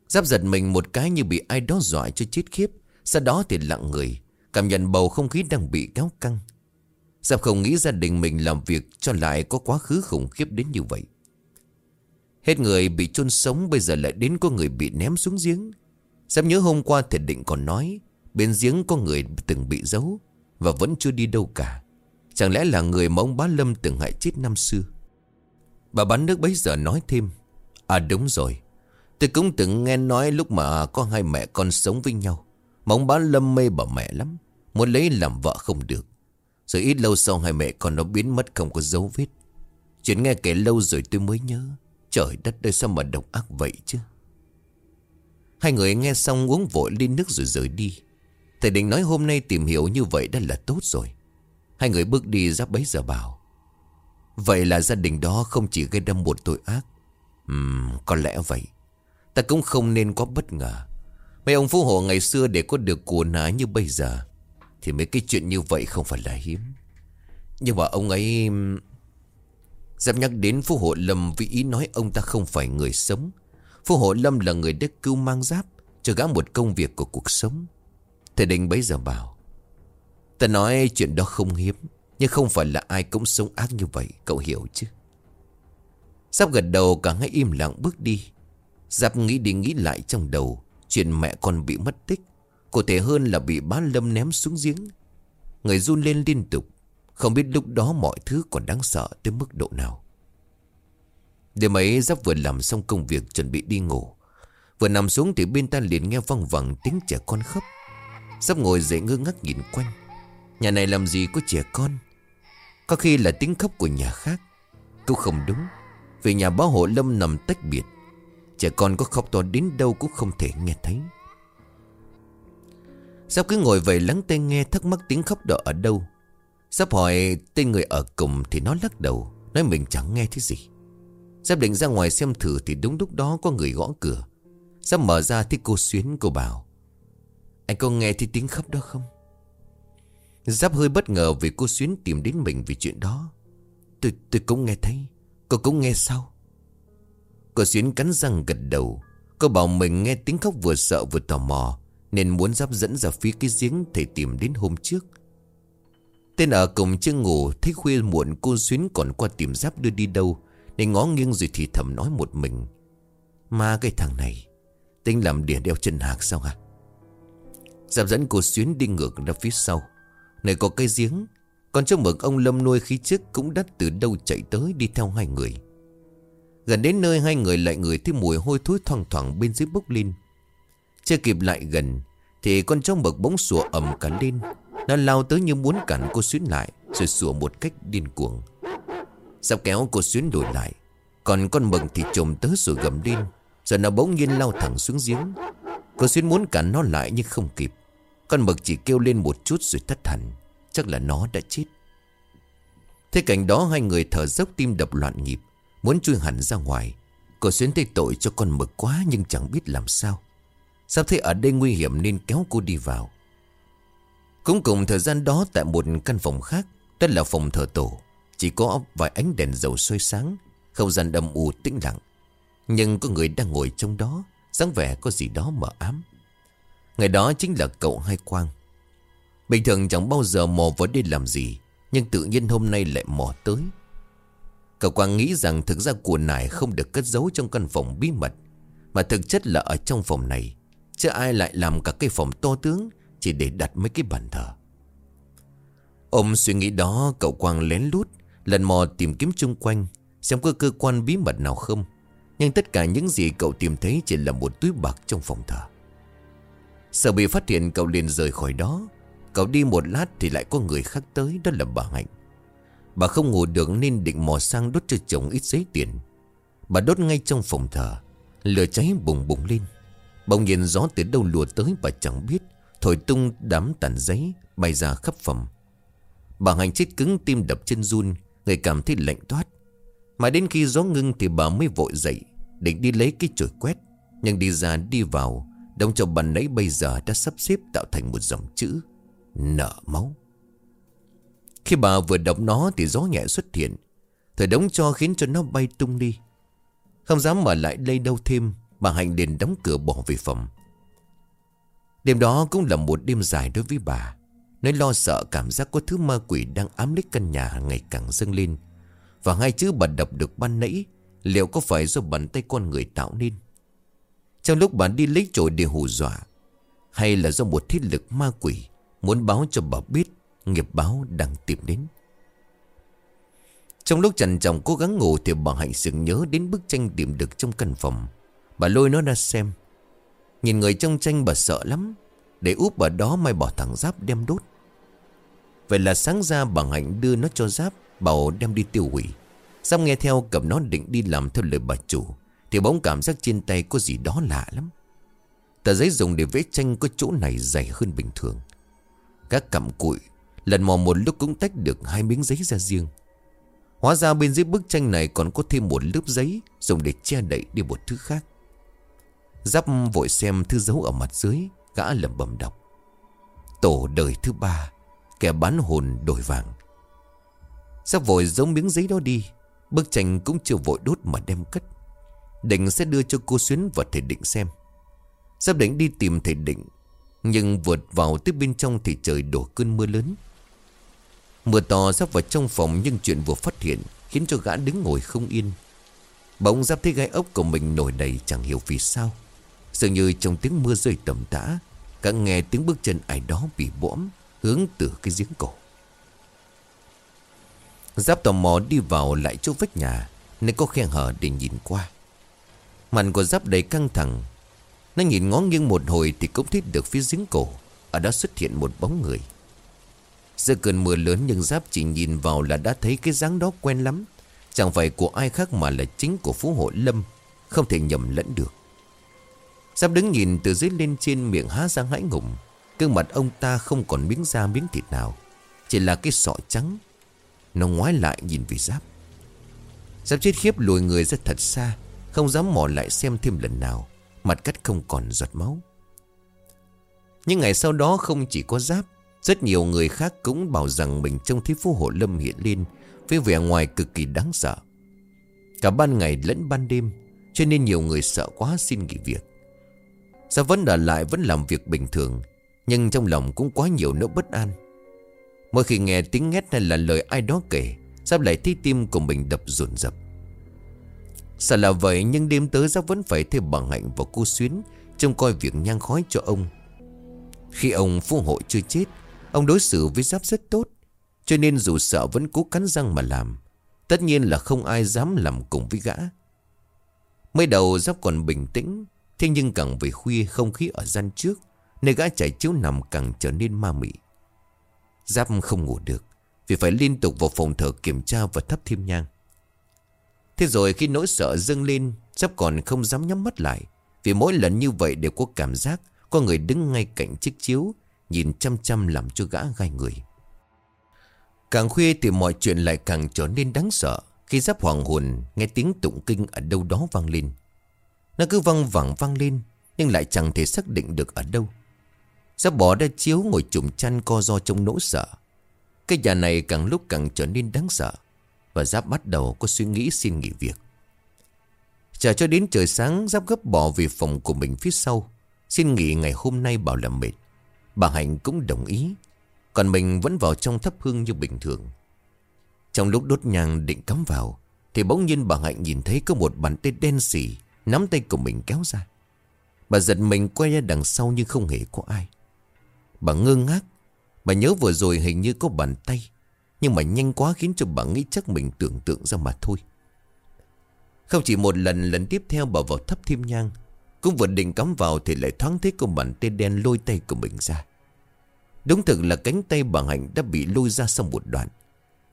Giáp giật mình một cái như bị ai đó dọa cho chết khiếp. Sau đó thì lặng người, Cảm nhận bầu không khí đang bị kéo căng. Giáp không nghĩ gia đình mình làm việc cho lại có quá khứ khủng khiếp đến như vậy. Hết người bị chôn sống, bây giờ lại đến có người bị ném xuống giếng. Giáp nhớ hôm qua thiệt định còn nói, Bên giếng có người từng bị giấu Và vẫn chưa đi đâu cả. Chẳng lẽ là người mà ông bá Lâm từng hại chết năm xưa? Bà bán nước bấy giờ nói thêm À đúng rồi. Tôi cũng từng nghe nói lúc mà có hai mẹ con sống với nhau. Mà ông bá Lâm mê bà mẹ lắm, Muốn lấy làm vợ không được. Rồi ít lâu sau hai mẹ con nó biến mất không có dấu vết. Chuyện nghe kể lâu rồi tôi mới nhớ. Trời đất đời sao mà độc ác vậy chứ? Hai người nghe xong uống vội ly nước rồi rời đi. Thầy định nói hôm nay tìm hiểu như vậy đã là tốt rồi. Hai người bước đi giáp bấy giờ bảo Vậy là gia đình đó không chỉ gây ra một tội ác. Ừm, có lẽ vậy. Ta cũng không nên có bất ngờ. Mấy ông phú hộ ngày xưa để có được của ná như bây giờ Thì mấy cái chuyện như vậy không phải là hiếm. Nhưng mà ông ấy Giáp nhắc đến phú hộ Lâm vì ý nói ông ta không phải người sống. Phú hộ Lâm là người đất cứu mang giáp Cho gã một công việc của cuộc sống. Thầy Đình bấy giờ bảo Ta nói chuyện đó không hiếm, Nhưng không phải là ai cũng sống ác như vậy, Cậu hiểu chứ? Giáp gật đầu, cả hai im lặng bước đi. Giáp nghĩ đi nghĩ lại trong đầu, Chuyện mẹ con bị mất tích Cụ thể hơn là bị bá lâm ném xuống giếng. Người run lên liên tục, Không biết lúc đó mọi thứ còn đáng sợ tới mức độ nào. Đêm ấy, Giáp vừa làm xong công việc chuẩn bị đi ngủ. Vừa nằm xuống thì bên ta liền nghe văng vẳng tiếng trẻ con khóc. Giáp ngồi dậy ngơ ngác nhìn quanh. Nhà này làm gì có trẻ con? Có khi là tiếng khóc của nhà khác. Cũng không đúng. Vì nhà báo hộ lâm nằm tách biệt. Trẻ con có khóc to đến đâu cũng không thể nghe thấy. Sắp cứ ngồi vậy lắng tai nghe thắc mắc tiếng khóc đó ở đâu. Sắp hỏi tên người ở cùng thì nó lắc đầu, Nói mình chẳng nghe thấy gì. Sắp định ra ngoài xem thử thì đúng lúc đó có người gõ cửa. Sắp mở ra thì cô Xuyến cô bảo, Anh có nghe thấy tiếng khóc đó không? Giáp hơi bất ngờ vì cô Xuyến tìm đến mình vì chuyện đó. Tôi, tôi cũng nghe thấy. Cô cũng nghe sao? Cô Xuyến cắn răng gật đầu. Cô bảo mình nghe tiếng khóc vừa sợ vừa tò mò Nên muốn Giáp dẫn ra phía cái giếng Thầy tìm đến hôm trước. Tên ở cùng chưa ngủ Thấy khuya muộn cô Xuyến còn qua tìm Giáp đưa đi đâu Nên ngó nghiêng rồi thì thầm nói một mình. Mà cái thằng này Tính làm đỉa đeo chân hạc sao hả? Giáp dẫn cô Xuyến đi ngược ra phía sau. Nơi có cây giếng, Còn trong mực ông Lâm nuôi khí trước Cũng đắt từ đâu chạy tới đi theo hai người. Gần đến nơi hai người lại ngửi thấy mùi hôi thối thoang thoảng bên dưới bốc lên. Chưa kịp lại gần, Thì con chó mực bỗng sủa ầm cả lên. Nó lao tới như muốn cản cô Xuyến lại, Rồi sủa một cách điên cuồng. Sắp kéo cô Xuyến đổi lại, Còn con mực thì trồm tới rồi gầm lên, Rồi nó bỗng nhiên lao thẳng xuống giếng. Cô Xuyến muốn cản nó lại nhưng không kịp. Con mực chỉ kêu lên một chút rồi thất thần. Chắc là nó đã chết. Thế cảnh đó hai người thở dốc tim đập loạn nhịp, Muốn chui hẳn ra ngoài. Cô xuyến thấy tội cho con mực quá Nhưng chẳng biết làm sao. Sao thấy ở đây nguy hiểm nên kéo cô đi vào. Cũng cùng thời gian đó Tại một căn phòng khác Đó là phòng thờ tổ. Chỉ có vài ánh đèn dầu soi sáng, Không gian đầm u tĩnh lặng. Nhưng có người đang ngồi trong đó, dáng vẻ có gì đó mờ ám. Ngày đó chính là cậu Hai Quang. Bình thường chẳng bao giờ mò vào đi làm gì, Nhưng tự nhiên hôm nay lại mò tới. Cậu Quang nghĩ rằng thực ra của nải không được cất giấu trong căn phòng bí mật, Mà thực chất là ở trong phòng này. Chứ ai lại làm cả cái phòng to tướng Chỉ để đặt mấy cái bàn thờ. Ông suy nghĩ đó, cậu Quang lén lút, Lần mò tìm kiếm chung quanh, Xem có cơ quan bí mật nào không. Nhưng tất cả những gì cậu tìm thấy Chỉ là một túi bạc trong phòng thờ. Sợ bị phát hiện cậu liền rời khỏi đó. Cậu đi một lát thì lại có người khác tới, Đó là bà Hạnh. Bà không ngủ được nên định mò sang đốt cho chồng ít giấy tiền. Bà đốt ngay trong phòng thờ, Lửa cháy bùng bùng lên. Bỗng nhiên gió từ đâu lùa tới bà chẳng biết, Thổi tung đám tàn giấy, Bay ra khắp phòng. Bà hành chết cứng, tim đập chân run, Người cảm thấy lạnh toát. Mà đến khi gió ngưng thì bà mới vội dậy, Định đi lấy cái chổi quét, Nhưng đi ra đi vào. Đông cho bàn nấy bây giờ đã sắp xếp tạo thành một dòng chữ, Nợ máu. Khi bà vừa đọc nó thì gió nhẹ xuất hiện. Thời đóng cho khiến cho nó bay tung đi. Không dám mở lại đây đâu thêm, Bà Hạnh liền đóng cửa bỏ về phòng. Đêm đó cũng là một đêm dài đối với bà. Nơi lo sợ, cảm giác có thứ ma quỷ đang ám lấy căn nhà ngày càng dâng lên. Và hai chữ bà đọc được ban nãy, Liệu có phải do bàn tay con người tạo nên? Trong lúc bà đi lấy chổi để hù dọa, Hay là do một thiết lực ma quỷ Muốn báo cho bà biết, Nghiệp báo đang tìm đến. Trong lúc trần chồng cố gắng ngủ Thì bà Hạnh sừng nhớ đến bức tranh tìm được trong căn phòng. Bà lôi nó ra xem. Nhìn người trong tranh bà sợ lắm. Để úp bà đó mai bỏ thẳng giáp đem đốt. Vậy là sáng ra bà Hạnh đưa nó cho giáp, Bảo đem đi tiêu hủy. Giáp nghe theo cầm nó định đi làm theo lời bà chủ. Thì bỗng cảm giác trên tay có gì đó lạ lắm. Tờ giấy dùng để vẽ tranh có chỗ này dày hơn bình thường. Các cặm cụi Lần mò một lúc cũng tách được hai miếng giấy ra riêng. Hóa ra bên dưới bức tranh này còn có thêm một lớp giấy Dùng để che đậy đi một thứ khác. Giáp vội xem thư dấu ở mặt dưới, Gã lẩm bẩm đọc. Tổ đời thứ ba, Kẻ bán hồn đổi vàng. Giáp vội giấu miếng giấy đó đi, Bức tranh cũng chưa vội đốt mà đem cất. Định sẽ đưa cho cô Xuyến và thầy Định xem. Giáp định đi tìm thầy Định, Nhưng vượt vào tới bên trong thì trời đổ cơn mưa lớn. Mưa to sắp vào trong phòng nhưng chuyện vừa phát hiện Khiến cho gã đứng ngồi không yên. Bỗng giáp thấy gai ốc của mình nổi đầy chẳng hiểu vì sao. Dường như trong tiếng mưa rơi tầm tã, Gã nghe tiếng bước chân ai đó bị bõm Hướng từ cái giếng cổ. Giáp tò mò đi vào lại chỗ vách nhà, Nên có khe hở để nhìn qua. Mặt của giáp đầy căng thẳng. Nó nhìn ngó nghiêng một hồi Thì cũng thích được phía giếng cổ, Ở đó xuất hiện một bóng người. Giữa cơn mưa lớn nhưng Giáp chỉ nhìn vào là đã thấy cái dáng đó quen lắm. Chẳng phải của ai khác mà là chính của Phú Hộ Lâm, Không thể nhầm lẫn được. Giáp đứng nhìn từ dưới lên trên miệng há ra hãi ngùng Cương mặt ông ta không còn miếng da miếng thịt nào, Chỉ là cái sọ trắng. Nó ngoái lại nhìn vì Giáp. Giáp chết khiếp lùi người ra thật xa. Không dám mò lại xem thêm lần nào. Mặt cắt không còn giọt máu. Nhưng ngày sau đó không chỉ có Giáp, Rất nhiều người khác cũng bảo rằng Mình trông thấy phú hộ lâm hiện lên Với vẻ ngoài cực kỳ đáng sợ. Cả ban ngày lẫn ban đêm, Cho nên nhiều người sợ quá xin nghỉ việc. Giáp vẫn ở lại, vẫn làm việc bình thường, Nhưng trong lòng cũng quá nhiều nỗi bất an. Mỗi khi nghe tiếng ngét hay là lời ai đó kể, Giáp lại thấy tim của mình đập rồn rập. Sợ là vậy nhưng đêm tới Giáp vẫn phải thêm bằng hạnh và cô Xuyến, Trông coi việc nhang khói cho ông. Khi ông phu hộ chưa chết, Ông đối xử với Giáp rất tốt, Cho nên dù sợ vẫn cố cắn răng mà làm. Tất nhiên là không ai dám làm cùng với gã. Mới đầu Giáp còn bình tĩnh, Thế nhưng càng về khuya không khí ở gian trước, Nơi gã chạy chiếu nằm càng trở nên ma mị. Giáp không ngủ được, Vì phải liên tục vào phòng thờ kiểm tra và thắp thêm nhang. Thế rồi khi nỗi sợ dâng lên, sắp còn không dám nhắm mắt lại. Vì mỗi lần như vậy đều có cảm giác Có người đứng ngay cạnh chiếc chiếu, Nhìn chăm chăm làm cho gã gai người. Càng khuya thì mọi chuyện lại càng trở nên đáng sợ, Khi giáp hoàng hồn nghe tiếng tụng kinh ở đâu đó vang lên. Nó cứ văng vẳng vang lên, Nhưng lại chẳng thể xác định được ở đâu. Giáp bỏ ra chiếu ngồi trùm chăn co do trong nỗi sợ. Cái nhà này càng lúc càng trở nên đáng sợ. Và Giáp bắt đầu có suy nghĩ xin nghỉ việc. Chờ cho đến trời sáng, Giáp gấp bỏ về phòng của mình phía sau. Xin nghỉ ngày hôm nay bảo là mệt. Bà Hạnh cũng đồng ý. Còn mình vẫn vào trong thắp hương như bình thường. Trong lúc đốt nhang định cắm vào, Thì bỗng nhiên bà Hạnh nhìn thấy có một bàn tay đen xỉ Nắm tay của mình kéo ra. Bà giật mình quay ra đằng sau nhưng không hề có ai. Bà ngơ ngác, Bà nhớ vừa rồi hình như có bàn tay. Nhưng mà nhanh quá khiến cho bà nghĩ chắc mình tưởng tượng ra mà thôi. Không chỉ một lần lần tiếp theo bà vào thắp thêm nhang, Cũng vừa định cắm vào thì lại thoáng thấy con bàn tay đen lôi tay của mình ra. Đúng thực là cánh tay bà Hạnh đã bị lôi ra sau một đoạn.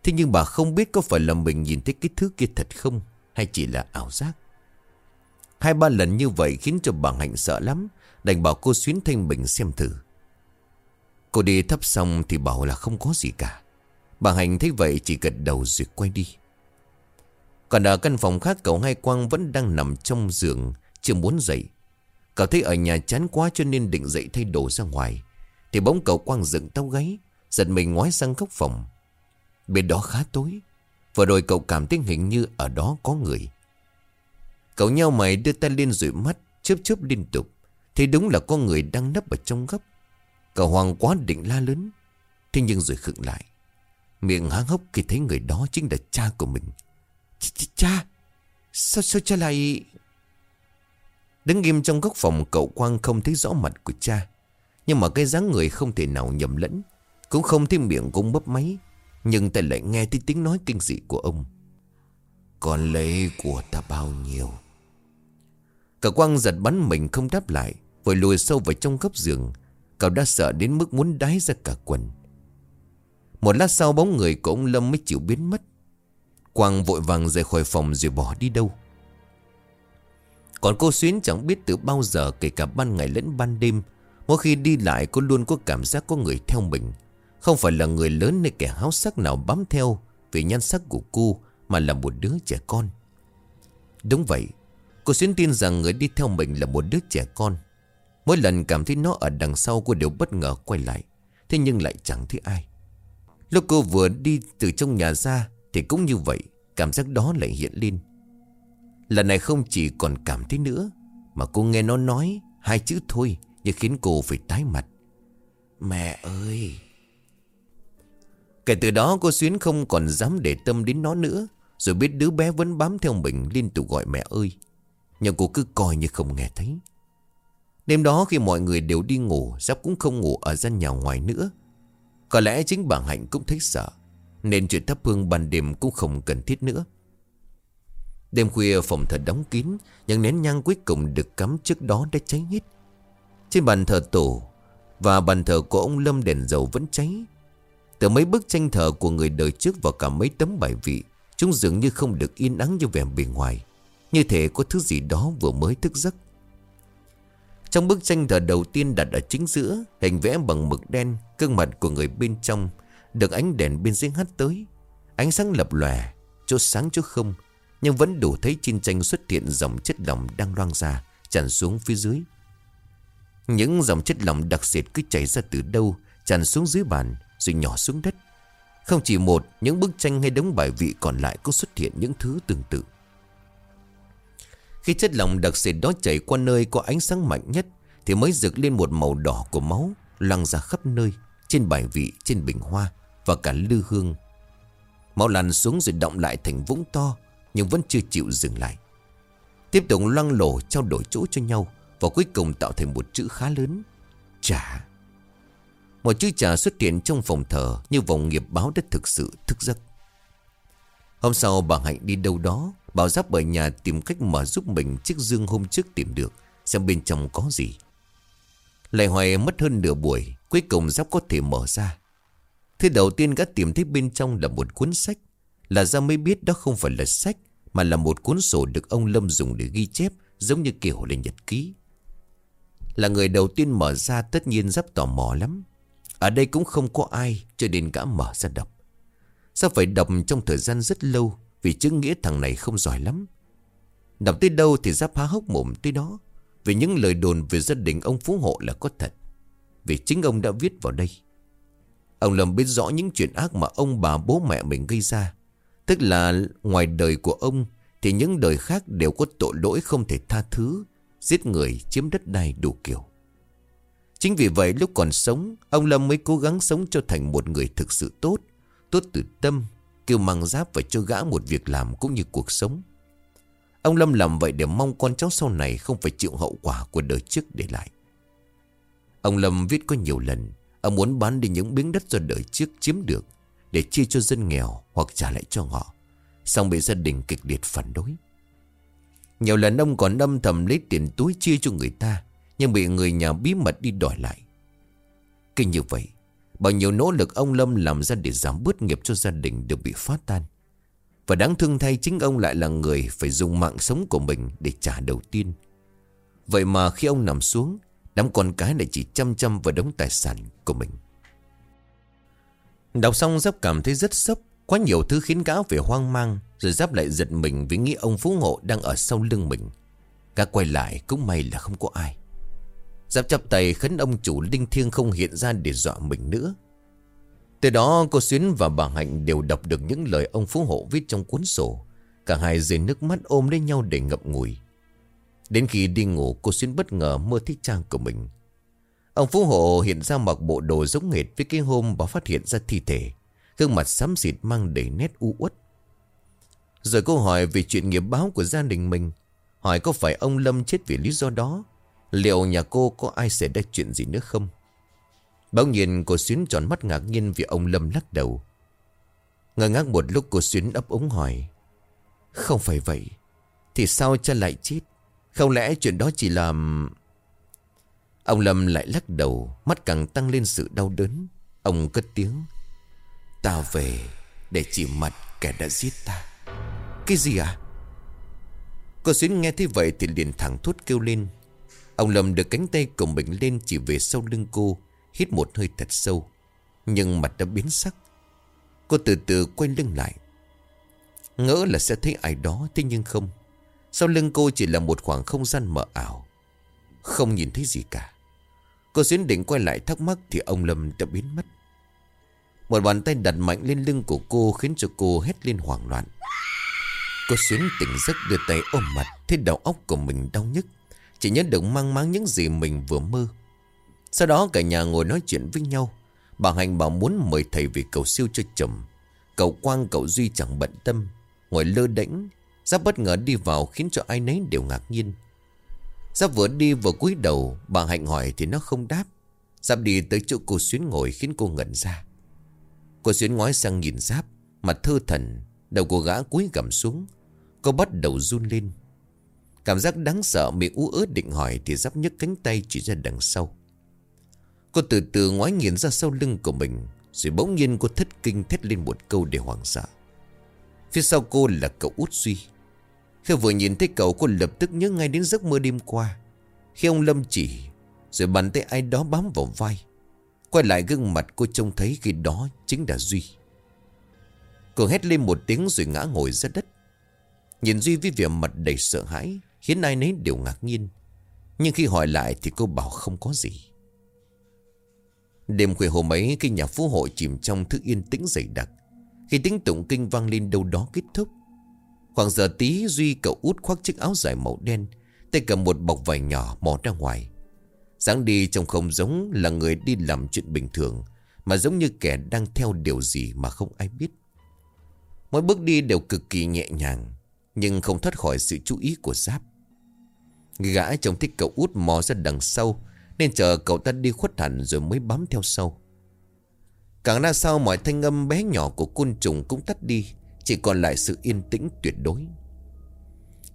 Thế nhưng bà không biết có phải là mình nhìn thấy cái thứ kia thật không, Hay chỉ là ảo giác. Hai ba lần như vậy khiến cho bà Hạnh sợ lắm, Đành bảo cô xuyến thanh mình xem thử. Cô đi thấp xong thì bảo là không có gì cả. Bà Hạnh thấy vậy chỉ gật đầu rồi quay đi. Còn ở căn phòng khác, cậu hai Quang vẫn đang nằm trong giường, Chưa muốn dậy. Cậu thấy ở nhà chán quá cho nên định dậy thay đồ ra ngoài. Thì bỗng cậu Quang dựng tao gáy, Giật mình ngoái sang góc phòng. Bên đó khá tối, Vừa rồi cậu cảm thấy hình như ở đó có người. Cậu nhau mày đưa tay lên rủi mắt, Chớp chớp liên tục. Thì đúng là có người đang nấp ở trong góc. Cậu hoàng quá định la lớn. Thế nhưng rồi khựng lại. Miệng há hốc khi thấy người đó chính là cha của mình. Ch, -ch Cha? Sao sao cha lại Đứng im trong góc phòng, cậu Quang không thấy rõ mặt của cha. Nhưng mà cái dáng người không thể nào nhầm lẫn. Cũng không thấy miệng cũng bấp máy. Nhưng ta lại nghe thấy tiếng nói kinh dị của ông. Còn lấy của ta bao nhiêu? Cậu Quang giật bắn mình không đáp lại, Vội lùi sâu vào trong góc giường. Cậu đã sợ đến mức muốn đái ra cả quần. Một lát sau bóng người của ông Lâm mới chịu biến mất. Quang vội vàng rời khỏi phòng rồi bỏ đi đâu. Còn cô Xuyến chẳng biết từ bao giờ, kể cả ban ngày lẫn ban đêm, Mỗi khi đi lại cô luôn có cảm giác có người theo mình. Không phải là người lớn hay kẻ háo sắc nào bám theo Vì nhan sắc của cô, Mà là một đứa trẻ con. Đúng vậy, Cô Xuyến tin rằng người đi theo mình là một đứa trẻ con. Mỗi lần cảm thấy nó ở đằng sau cô đều bất ngờ quay lại, Thế nhưng lại chẳng thấy ai. Lúc cô vừa đi từ trong nhà ra Thì cũng như vậy, Cảm giác đó lại hiện lên. Lần này không chỉ còn cảm thấy nữa, Mà cô nghe nó nói Hai chữ thôi Nhưng khiến cô phải tái mặt. Mẹ ơi! Kể từ đó cô Xuyến không còn dám để tâm đến nó nữa, Rồi biết đứa bé vẫn bám theo mình Liên tục gọi mẹ ơi. Nhưng cô cứ coi như không nghe thấy. Đêm đó khi mọi người đều đi ngủ, Giáp cũng không ngủ ở gian nhà ngoài nữa. Có lẽ chính bà Hạnh cũng thấy sợ, Nên chuyện thắp hương ban đêm cũng không cần thiết nữa. Đêm khuya phòng thờ đóng kín, Những nén nhang cuối cùng được cắm trước đó đã cháy hết. Trên bàn thờ tổ Và bàn thờ của ông Lâm đèn dầu vẫn cháy. Từ mấy bức tranh thờ của người đời trước Và cả mấy tấm bài vị, Chúng dường như không được yên ắng như vẻ bề ngoài. Như thể có thứ gì đó vừa mới thức giấc. Trong bức tranh thờ đầu tiên đặt ở chính giữa, Hình vẽ bằng mực đen, gương mặt của người bên trong, Được ánh đèn bên dưới hắt tới. Ánh sáng lập lòe Chỗ sáng chỗ không, Nhưng vẫn đủ thấy trên tranh xuất hiện dòng chất lỏng đang loang ra, Tràn xuống phía dưới. Những dòng chất lỏng đặc sệt cứ chảy ra từ đâu, Tràn xuống dưới bàn, Rồi nhỏ xuống đất. Không chỉ một, Những bức tranh hay đống bài vị còn lại Cũng xuất hiện những thứ tương tự. Khi chất lỏng đặc sệt đó chảy qua nơi có ánh sáng mạnh nhất Thì mới rực lên một màu đỏ của máu Loang ra khắp nơi Trên bài vị, trên bình hoa Và cả lư hương. Máu lăn xuống rồi động lại thành vũng to Nhưng vẫn chưa chịu dừng lại. Tiếp tục loang lổ trao đổi chỗ cho nhau Và cuối cùng tạo thành một chữ khá lớn Trả Một chữ trả xuất hiện trong phòng thờ Như vòng nghiệp báo đất thực sự thức giấc. Hôm sau bà Hạnh đi đâu đó Bảo Giáp ở nhà tìm cách mở giúp mình Chiếc dương hôm trước tìm được, Xem bên trong có gì. Lại hoài mất hơn nửa buổi, Cuối cùng Giáp có thể mở ra. Thứ đầu tiên gã tìm thấy bên trong là một cuốn sách. Là ra mới biết đó không phải là sách, Mà là một cuốn sổ được ông Lâm dùng để ghi chép, Giống như kiểu lên nhật ký. Là người đầu tiên mở ra, tất nhiên giáp tò mò lắm. Ở đây cũng không có ai, Cho nên gã mở ra đọc. Sao phải đọc trong thời gian rất lâu vì chứng nghĩa thằng này không giỏi lắm Đọc tới đâu thì giáp há hốc mồm tới đó Vì những lời đồn về gia đình ông Phú Hộ là có thật Vì chính ông đã viết vào đây Ông Lâm biết rõ những chuyện ác mà ông bà bố mẹ mình gây ra. Tức là ngoài đời của ông thì những đời khác đều có tội lỗi không thể tha thứ, giết người, chiếm đất đai đủ kiểu. Chính vì vậy lúc còn sống, ông Lâm mới cố gắng sống cho thành một người thực sự tốt, tốt từ tâm, kêu mang giáp và cho gã một việc làm cũng như cuộc sống. Ông Lâm làm vậy để mong con cháu sau này không phải chịu hậu quả của đời trước để lại. Ông Lâm viết có nhiều lần, Ông muốn bán đi những miếng đất do đời trước chiếm được Để chia cho dân nghèo hoặc trả lại cho họ Xong bị gia đình kịch liệt phản đối Nhiều lần ông còn âm thầm lấy tiền túi chia cho người ta Nhưng bị người nhà bí mật đi đòi lại Kinh như vậy Bao nhiêu nỗ lực ông Lâm làm ra để giảm bớt nghiệp cho gia đình được bị phá tan. Và đáng thương thay chính ông lại là người phải dùng mạng sống của mình để trả đầu tiên. Vậy mà khi ông nằm xuống, Đám con cái lại chỉ chăm chăm vào đống tài sản của mình. Đọc xong Giáp cảm thấy rất sốc, Quá nhiều thứ khiến gã về hoang mang, Rồi Giáp lại giật mình vì nghĩ ông Phú Hộ đang ở sau lưng mình. Gã quay lại cũng may là không có ai. Giáp chắp tay khấn ông chủ linh thiêng không hiện ra để dọa mình nữa. Từ đó, cô Xuyến và bà Hạnh đều đọc được những lời ông Phú Hộ viết trong cuốn sổ. Cả hai rơi nước mắt ôm lấy nhau để ngập ngùi. Đến khi đi ngủ, cô Xuyến bất ngờ mơ thích trang của mình. Ông Phú Hộ hiện ra mặc bộ đồ giống hệt với cái hôm bà phát hiện ra thi thể. Gương mặt xám xịt mang đầy nét u uất. Rồi cô hỏi về chuyện nghiệp báo của gia đình mình. Hỏi có phải ông Lâm chết vì lý do đó? Liệu nhà cô có ai xảy ra chuyện gì nữa không? Bỗng nhiên cô Xuyến tròn mắt ngạc nhiên vì ông Lâm lắc đầu. Ngờ ngác một lúc cô Xuyến ấp ống hỏi, Không phải vậy, Thì sao cha lại chết? Không lẽ chuyện đó chỉ là... Ông Lâm lại lắc đầu, Mắt càng tăng lên sự đau đớn. Ông cất tiếng, Ta về để chỉ mặt kẻ đã giết ta. Cái gì à Cô Xuyến nghe thấy vậy thì liền thẳng thốt kêu lên Ông Lâm được cánh tay của mình lên chỉ về sau lưng cô, Hít một hơi thật sâu. Nhưng mặt đã biến sắc. Cô từ từ quay lưng lại. Ngỡ là sẽ thấy ai đó, Thế nhưng không. Sau lưng cô chỉ là một khoảng không gian mờ ảo. Không nhìn thấy gì cả. Cô Xuyến định quay lại thắc mắc Thì ông Lâm đã biến mất. Một bàn tay đặt mạnh lên lưng của cô Khiến cho cô hét lên hoảng loạn. Cô Xuyến tỉnh giấc đưa tay ôm mặt, Thấy đầu óc của mình đau nhức. Chỉ nhớ được mang máng những gì mình vừa mơ Sau đó cả nhà ngồi nói chuyện với nhau Bà Hành bảo muốn mời thầy về cầu siêu cho chồng Cậu Quang cậu Duy chẳng bận tâm Ngồi lơ đễnh Giáp bất ngờ đi vào khiến cho ai nấy đều ngạc nhiên. Giáp vừa đi vừa cúi đầu, bà Hạnh hỏi thì nó không đáp. Giáp đi tới chỗ cô Xuyến ngồi khiến cô ngẩn ra. Cô Xuyến ngoái sang nhìn Giáp, mặt thơ thần, đầu của gã cúi gầm xuống. Cô bắt đầu run lên. Cảm giác đáng sợ miệng ú ớt định hỏi thì Giáp nhấc cánh tay chỉ ra đằng sau. Cô từ từ ngoái nhìn ra sau lưng của mình, rồi bỗng nhiên cô thất kinh thét lên một câu để hoảng sợ. Phía sau cô là cậu út Duy. Khi vừa nhìn thấy cậu cô lập tức nhớ ngay đến giấc mơ đêm qua Khi ông Lâm chỉ Rồi bàn tay ai đó bám vào vai Quay lại gương mặt cô trông thấy khi đó chính là Duy Cô hét lên một tiếng rồi ngã ngồi ra đất Nhìn Duy với vẻ mặt đầy sợ hãi Khiến ai nấy đều ngạc nhiên. Nhưng khi hỏi lại thì cô bảo không có gì. Đêm khuya hôm ấy, khi nhà phú hộ chìm trong thứ yên tĩnh dày đặc, Khi tiếng tụng kinh vang lên đâu đó kết thúc, Khoảng giờ tí Duy cậu út khoác chiếc áo dài màu đen, Tay cầm một bọc vải nhỏ mò ra ngoài. Dáng đi trông không giống là người đi làm chuyện bình thường, Mà giống như kẻ đang theo điều gì mà không ai biết. Mỗi bước đi đều cực kỳ nhẹ nhàng, Nhưng không thoát khỏi sự chú ý của Giáp. Gã trông thích cậu út mò ra đằng sau, Nên chờ cậu ta đi khuất hẳn rồi mới bám theo sau. Càng ra sau, mọi thanh âm bé nhỏ của côn trùng cũng tắt đi, Chỉ còn lại sự yên tĩnh tuyệt đối.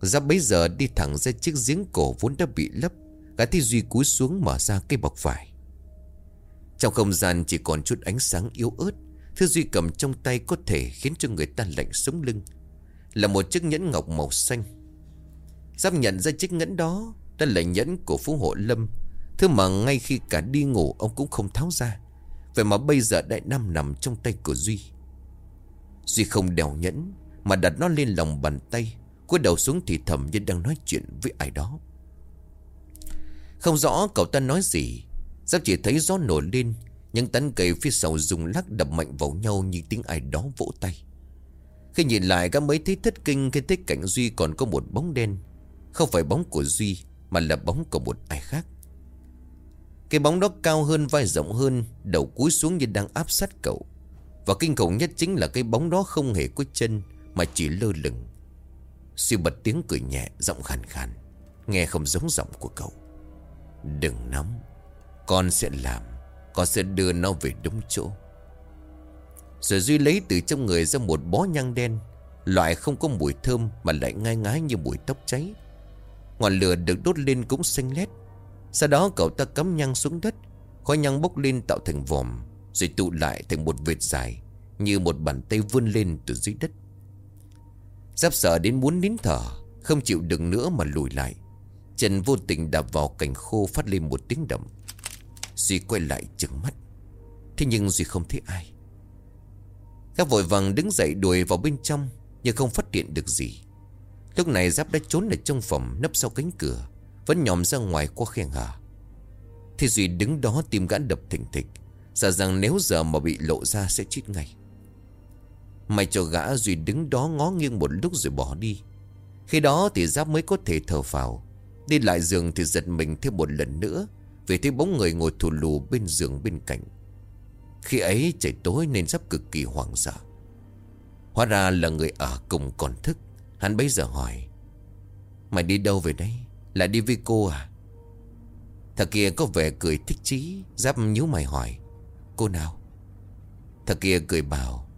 Giáp bấy giờ đi thẳng ra chiếc giếng cổ vốn đã bị lấp, Gã thi Duy cúi xuống mở ra cây bọc vải. Trong không gian chỉ còn chút ánh sáng yếu ớt, Thứ Duy cầm trong tay có thể khiến cho người ta lạnh sống lưng. Là một chiếc nhẫn ngọc màu xanh Giáp nhận ra chiếc nhẫn đó Đó là nhẫn của Phú Hộ Lâm. Thứ mà ngay khi cả đi ngủ, ông cũng không tháo ra. Vậy mà bây giờ đại nam nằm trong tay của Duy. Duy không đèo nhẫn, Mà đặt nó lên lòng bàn tay, cúi đầu xuống thì thầm như đang nói chuyện với ai đó. Không rõ cậu ta nói gì Giáp chỉ thấy gió nổi lên, Những tán cây phía sau rung lắc đập mạnh vào nhau như tiếng ai đó vỗ tay. Khi nhìn lại các mấy thấy thất kinh, Khi thấy cảnh Duy còn có một bóng đen không phải bóng của Duy, Mà là bóng của một ai khác. Cái bóng đó cao hơn, vai rộng hơn, Đầu cúi xuống như đang áp sát cậu. Và kinh khủng nhất chính là cái bóng đó không hề có chân, Mà chỉ lơ lửng. Duy bật tiếng cười nhẹ, Giọng khàn khàn, Nghe không giống giọng của cậu. Đừng nóng, Con sẽ làm, Con sẽ đưa nó về đúng chỗ. Rồi Duy lấy từ trong người ra một bó nhang đen, Loại không có mùi thơm Mà lại ngai ngái như mùi tóc cháy. Ngọn lửa được đốt lên cũng xanh lét. Sau đó cậu ta cắm nhang xuống đất, Khói nhang bốc lên tạo thành vòm, Rồi tụ lại thành một vệt dài, Như một bàn tay vươn lên từ dưới đất. Giáp sợ đến muốn nín thở, Không chịu đựng nữa mà lùi lại. Trần vô tình đạp vào cành khô phát lên một tiếng động. Duy quay lại trừng mắt. Thế nhưng Duy không thấy ai. Các vội vàng đứng dậy đuổi vào bên trong, Nhưng không phát hiện được gì. Lúc này Giáp đã trốn ở trong phòng Nấp sau cánh cửa, Vẫn nhòm ra ngoài qua khe hở Thì Duy đứng đó tìm gã đập thình thịch, Sợ rằng nếu giờ mà bị lộ ra sẽ chết ngay. May cho gã, Duy đứng đó ngó nghiêng một lúc rồi bỏ đi. Khi đó thì Giáp mới có thể thở phào, Đi lại giường thì giật mình thêm một lần nữa, Vì thấy bóng người ngồi thù lù bên giường bên cạnh. Khi ấy trời tối nên Giáp cực kỳ hoảng sợ. Hóa ra là người ở cùng còn thức. Hắn bấy giờ hỏi, Mày đi đâu về đây? Là đi với cô à? Thằng kia có vẻ cười thích chí, Giáp nhíu mày hỏi, Cô nào? Thằng kia cười bảo,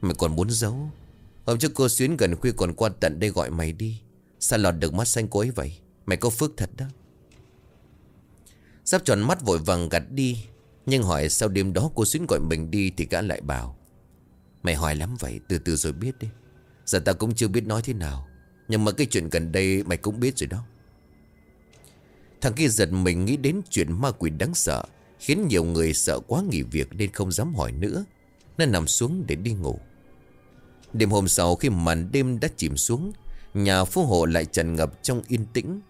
Mày còn muốn giấu? Hôm trước cô Xuyến gần khuya còn qua tận đây gọi mày đi. Sao lọt được mắt xanh cô ấy vậy? Mày có phước thật đó. Giáp tròn mắt vội vàng gặt đi, Nhưng hỏi sau đêm đó cô Xuyến gọi mình đi Thì gã lại bảo, Mày hỏi lắm vậy, từ từ rồi biết đi. Giờ ta cũng chưa biết nói thế nào. Nhưng mà cái chuyện gần đây mày cũng biết rồi đó. Thằng kia giật mình nghĩ đến chuyện ma quỷ đáng sợ, Khiến nhiều người sợ quá nghỉ việc Nên không dám hỏi nữa Nó nằm xuống để đi ngủ. Đêm hôm sau khi màn đêm đã chìm xuống, Nhà phú hộ lại tràn ngập trong yên tĩnh.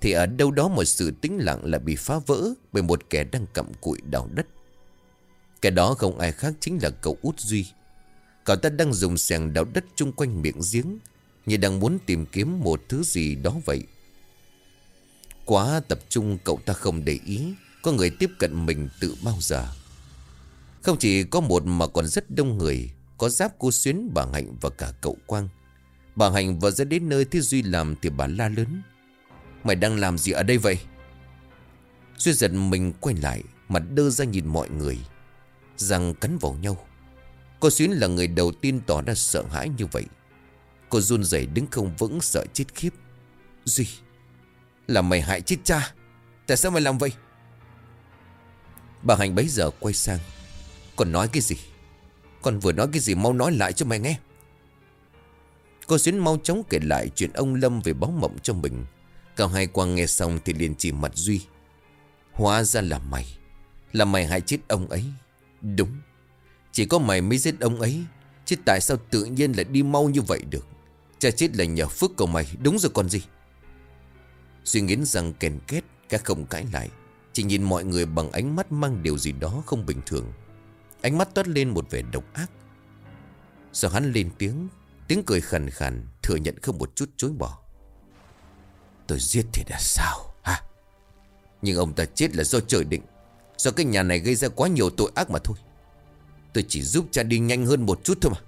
Thì ở đâu đó một sự tĩnh lặng lại bị phá vỡ Bởi một kẻ đang cặm cụi đào đất. Kẻ đó không ai khác chính là cậu út Duy. Cậu ta đang dùng xẻng đào đất chung quanh miệng giếng Như đang muốn tìm kiếm một thứ gì đó vậy. Quá tập trung cậu ta không để ý Có người tiếp cận mình từ bao giờ. Không chỉ có một mà còn rất đông người có giáp cô Xuyến, bà Hạnh và cả cậu Quang. Bà Hạnh vừa ra đến nơi Thế Duy làm thì bà la lớn. Mày đang làm gì ở đây vậy? Duy giật mình quay lại Mặt đơ ra nhìn mọi người Răng cắn vào nhau. Cô Xuyến là người đầu tiên tỏ ra sợ hãi như vậy. Cô run rẩy đứng không vững, sợ chết khiếp. Duy, Là mày hại chết cha. Tại sao mày làm vậy? Bà hành bấy giờ quay sang. Còn nói cái gì? Con vừa nói cái gì mau nói lại cho mày nghe. Cô Xuyến mau chóng kể lại chuyện ông Lâm về báo mộng cho mình. Cả hai quang nghe xong thì liền chỉ mặt Duy. Hóa ra là mày Là mày hại chết ông ấy. Đúng. Chỉ có mày mới giết ông ấy, Chứ tại sao tự nhiên lại đi mau như vậy được? Cha chết là nhờ phước của mày, Đúng rồi còn gì? Duy nghiến rằng kèn kết Các không cãi lại, Chỉ nhìn mọi người bằng ánh mắt mang điều gì đó không bình thường. Ánh mắt toát lên một vẻ độc ác. Sau hắn lên tiếng Tiếng cười khàn khàn, Thừa nhận không một chút chối bỏ. Tôi giết thì đã sao, hả? Nhưng ông ta chết là do trời định. Do cái nhà này gây ra quá nhiều tội ác mà thôi. Tôi chỉ giúp cha đi nhanh hơn một chút thôi mà.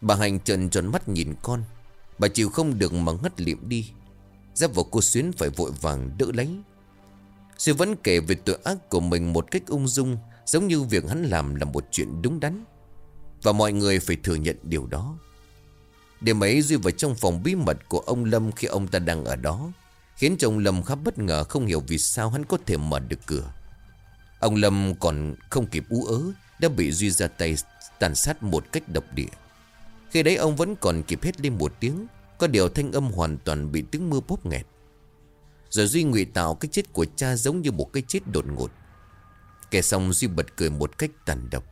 Bà Hành trần tròn mắt nhìn con. Bà chịu không được mà ngất liệm đi. Giáp vào cô Xuyến phải vội vàng đỡ lấy. Sư vẫn kể về tội ác của mình một cách ung dung, Giống như việc hắn làm là một chuyện đúng đắn. Và mọi người phải thừa nhận điều đó. Đêm ấy Duy vào trong phòng bí mật của ông Lâm khi ông ta đang ở đó, Khiến cho ông Lâm khá bất ngờ không hiểu vì sao hắn có thể mở được cửa. Ông Lâm còn không kịp ú ớ, Đã bị Duy ra tay tàn sát một cách độc địa. Khi đấy ông vẫn còn kịp hết lên một tiếng, Có điều thanh âm hoàn toàn bị tiếng mưa bóp nghẹt. Rồi Duy ngụy tạo cái chết của cha giống như một cái chết đột ngột. Kể xong Duy bật cười một cách tàn độc,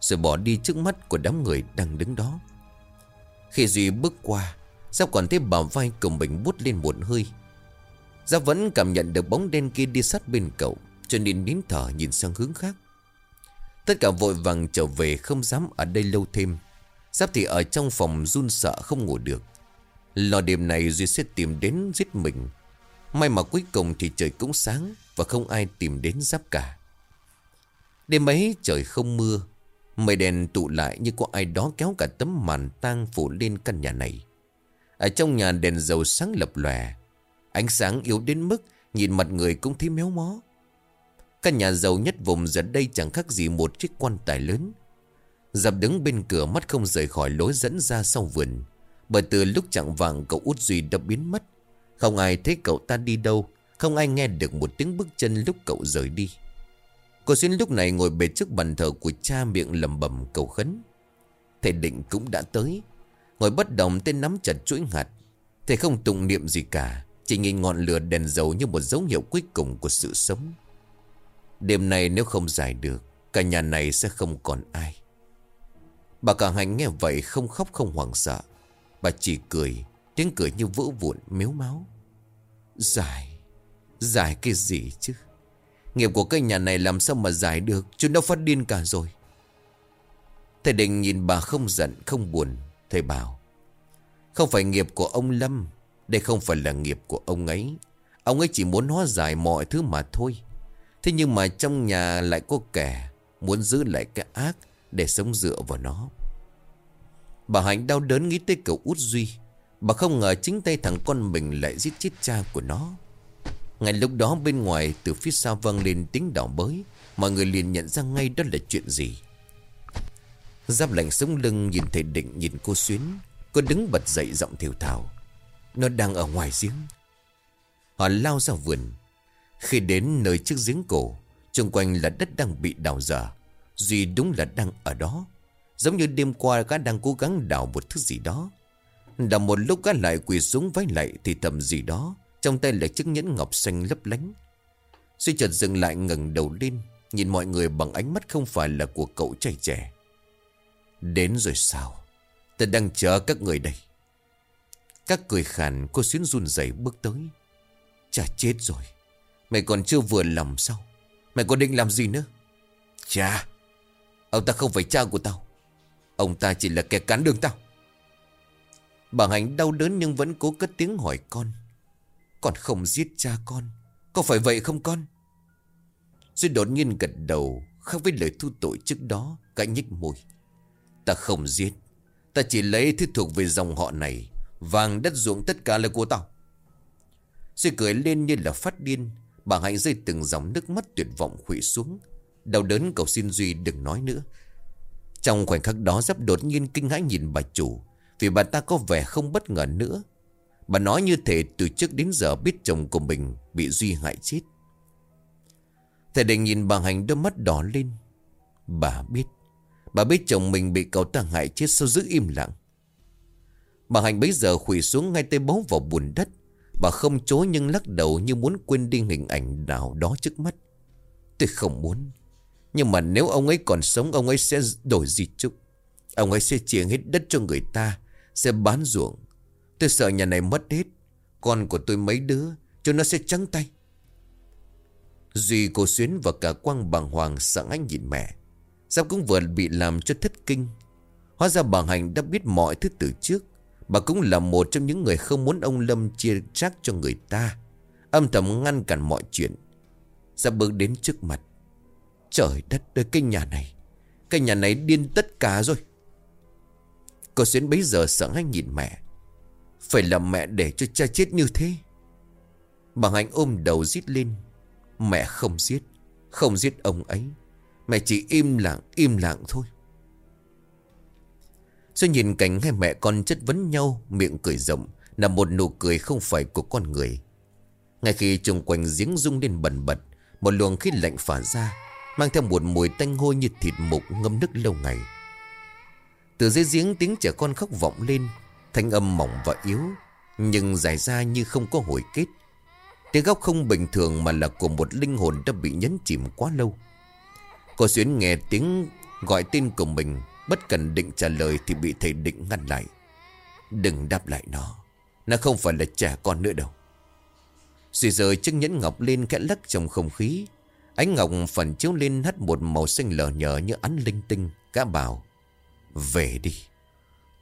Rồi bỏ đi trước mắt của đám người đang đứng đó. Khi Duy bước qua, Giáp còn thấy bảo vai cùng mình bút lên một hơi. Giáp vẫn cảm nhận được bóng đen kia đi sát bên cậu. Cho nên nín thở nhìn sang hướng khác. Tất cả vội vàng trở về không dám ở đây lâu thêm. Giáp thì ở trong phòng run sợ không ngủ được. Lò đêm này Duy sẽ tìm đến giết mình. May mà cuối cùng thì trời cũng sáng Và không ai tìm đến Giáp cả. Đêm ấy trời không mưa, Mây đèn tụ lại như có ai đó kéo cả tấm màn tang phủ lên căn nhà này. Ở trong nhà đèn dầu sáng lập lòe, Ánh sáng yếu đến mức Nhìn mặt người cũng thấy méo mó. Căn nhà giàu nhất vùng giờ đây chẳng khác gì một chiếc quan tài lớn. Dập đứng bên cửa mắt không rời khỏi lối dẫn ra sau vườn. Bởi từ lúc chẳng vàng cậu út Duy đã biến mất, Không ai thấy cậu ta đi đâu, Không ai nghe được một tiếng bước chân lúc cậu rời đi. Cô Xuyên lúc này ngồi bệt trước bàn thờ của cha miệng lầm bầm cầu khấn. Thầy định cũng đã tới. Ngồi bất động tên nắm chặt chuỗi hạt Thầy không tụng niệm gì cả, Chỉ nhìn ngọn lửa đèn dầu như một dấu hiệu cuối cùng của sự sống. Đêm nay nếu không giải được, Cả nhà này sẽ không còn ai. Bà cả hành nghe vậy không khóc không hoảng sợ. Bà chỉ cười, Tiếng cười như vỡ vụn miếu máu. Giải Giải cái gì chứ? Nghiệp của cái nhà này làm sao mà giải được? Chúng nó phát điên cả rồi. Thầy định nhìn bà không giận, không buồn. Thầy bảo, Không phải nghiệp của ông Lâm. Đây không phải là nghiệp của ông ấy. Ông ấy chỉ muốn hóa giải mọi thứ mà thôi. Thế nhưng mà trong nhà lại có kẻ Muốn giữ lại cái ác Để sống dựa vào nó. Bà Hạnh đau đớn nghĩ tới cậu út Duy. Bà không ngờ chính tay thằng con mình lại giết chết cha của nó. Ngay lúc đó bên ngoài từ phía sau vang lên tiếng đỏ bới. Mọi người liền nhận ra ngay đó là chuyện gì. Giáp lạnh sống lưng nhìn thầy định, nhìn cô Xuyến. Cô đứng bật dậy giọng thiểu thảo Nó đang ở ngoài giếng. Họ lao ra vườn. Khi đến nơi trước giếng cổ Trung quanh là đất đang bị đào dở. Duy đúng là đang ở đó, Giống như đêm qua gã đang cố gắng đào một thứ gì đó. Đào một lúc gã lại quỳ xuống vái lại Thì thầm gì đó, trong tay là chiếc nhẫn ngọc xanh lấp lánh. Duy chợt dừng lại ngẩng đầu lên, Nhìn mọi người bằng ánh mắt không phải là của cậu trai trẻ. Đến rồi sao? Ta đang chờ các người đây. Các cười khàn, cô xuyến run rẩy bước tới. Chả chết rồi. Mày còn chưa vừa lòng sao? Mày còn định làm gì nữa? Cha, Ông ta không phải cha của tao. Ông ta chỉ là kẻ cán đường tao. Bà Hạnh đau đớn nhưng vẫn cố cất tiếng hỏi con. Con không giết cha con, Có phải vậy không con? Duy đột nhiên gật đầu, Khác với lời thu tội trước đó Cãi nhích môi. Ta không giết, Ta chỉ lấy thứ thuộc về dòng họ này, Vàng đất ruộng tất cả là của tao. Duy cười lên như là phát điên Bà Hạnh rơi từng dòng nước mắt tuyệt vọng khủy xuống Đau đớn cầu xin Duy đừng nói nữa Trong khoảnh khắc đó, Giáp đột nhiên kinh hãi nhìn bà chủ, Vì bà ta có vẻ không bất ngờ nữa Bà nói như thể từ trước đến giờ biết chồng của mình bị Duy hại chết. Thầy định nhìn bà Hành đôi mắt đỏ lên. Bà biết. Bà biết chồng mình bị cậu ta hại chết sao giữ im lặng. Bà Hạnh bấy giờ khủy xuống ngay tay bóng vào bùn đất Bà không chối nhưng lắc đầu như muốn quên đi hình ảnh nào đó trước mắt. Tôi không muốn. Nhưng mà nếu ông ấy còn sống, Ông ấy sẽ đổi di trúc. Ông ấy sẽ chia hết đất cho người ta, Sẽ bán ruộng. Tôi sợ nhà này mất hết. Con của tôi mấy đứa, Cho nó sẽ trắng tay. Duy cô Xuyến và cả Quang bàng hoàng sợ anh nhìn mẹ. Giáp cũng vừa bị làm cho thất kinh. Hóa ra bà Hành đã biết mọi thứ từ trước. Bà cũng là một trong những người không muốn ông Lâm chia trác cho người ta. Âm thầm ngăn cản mọi chuyện. Ra bước đến trước mặt. Trời đất ơi, cái nhà này. Cái nhà này điên tất cả rồi. Cô Xuyến bấy giờ sợ anh nhìn mẹ. Phải là mẹ để cho cha chết như thế. Bà Hạnh ôm đầu rít lên. Mẹ không giết. Không giết ông ấy. Mẹ chỉ im lặng im lặng thôi. Rồi nhìn cảnh hai mẹ con chất vấn nhau, Miệng cười rộng, Là một nụ cười không phải của con người. Ngay khi chung quanh giếng rung lên bần bật, Một luồng khí lạnh phả ra, Mang theo một mùi tanh hôi như thịt mục ngâm nước lâu ngày. Từ dưới giếng tiếng trẻ con khóc vọng lên, Thanh âm mỏng và yếu, Nhưng dài ra như không có hồi kết. Tiếng góc không bình thường mà là của một linh hồn đã bị nhấn chìm quá lâu. Cô Xuyến nghe tiếng gọi tên của mình Bất cần định trả lời thì bị thầy định ngăn lại. Đừng đáp lại nó. Nó không phải là trẻ con nữa đâu. Rồi rời chiếc nhẫn ngọc lên kẽ lắc trong không khí. Ánh ngọc phần chiếu lên hắt một màu xanh lờ nhờ như ánh linh tinh. Cá bảo, Về đi.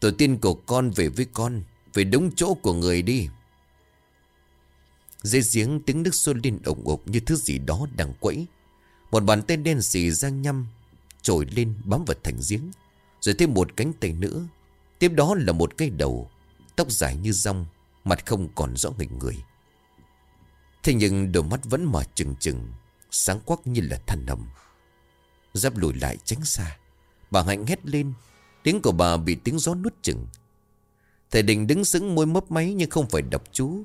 Tổ tiên của con về với con, Về đúng chỗ của người đi. Dưới giếng tiếng nước xuân lên ổng ục như thứ gì đó đang quẫy. Một bàn tay đen xì ra nhăm, Trồi lên bám vào thành giếng. Rồi thêm một cánh tay nữa. Tiếp đó là một cái đầu, Tóc dài như rong, Mặt không còn rõ hình người. Thế nhưng đôi mắt vẫn mở trừng trừng, Sáng quắc như là than nầm Giáp lùi lại tránh xa, Bà Hạnh hét lên, Tiếng của bà bị tiếng gió nuốt chừng Thầy Đình đứng sững môi mấp máy Nhưng không phải đọc chú,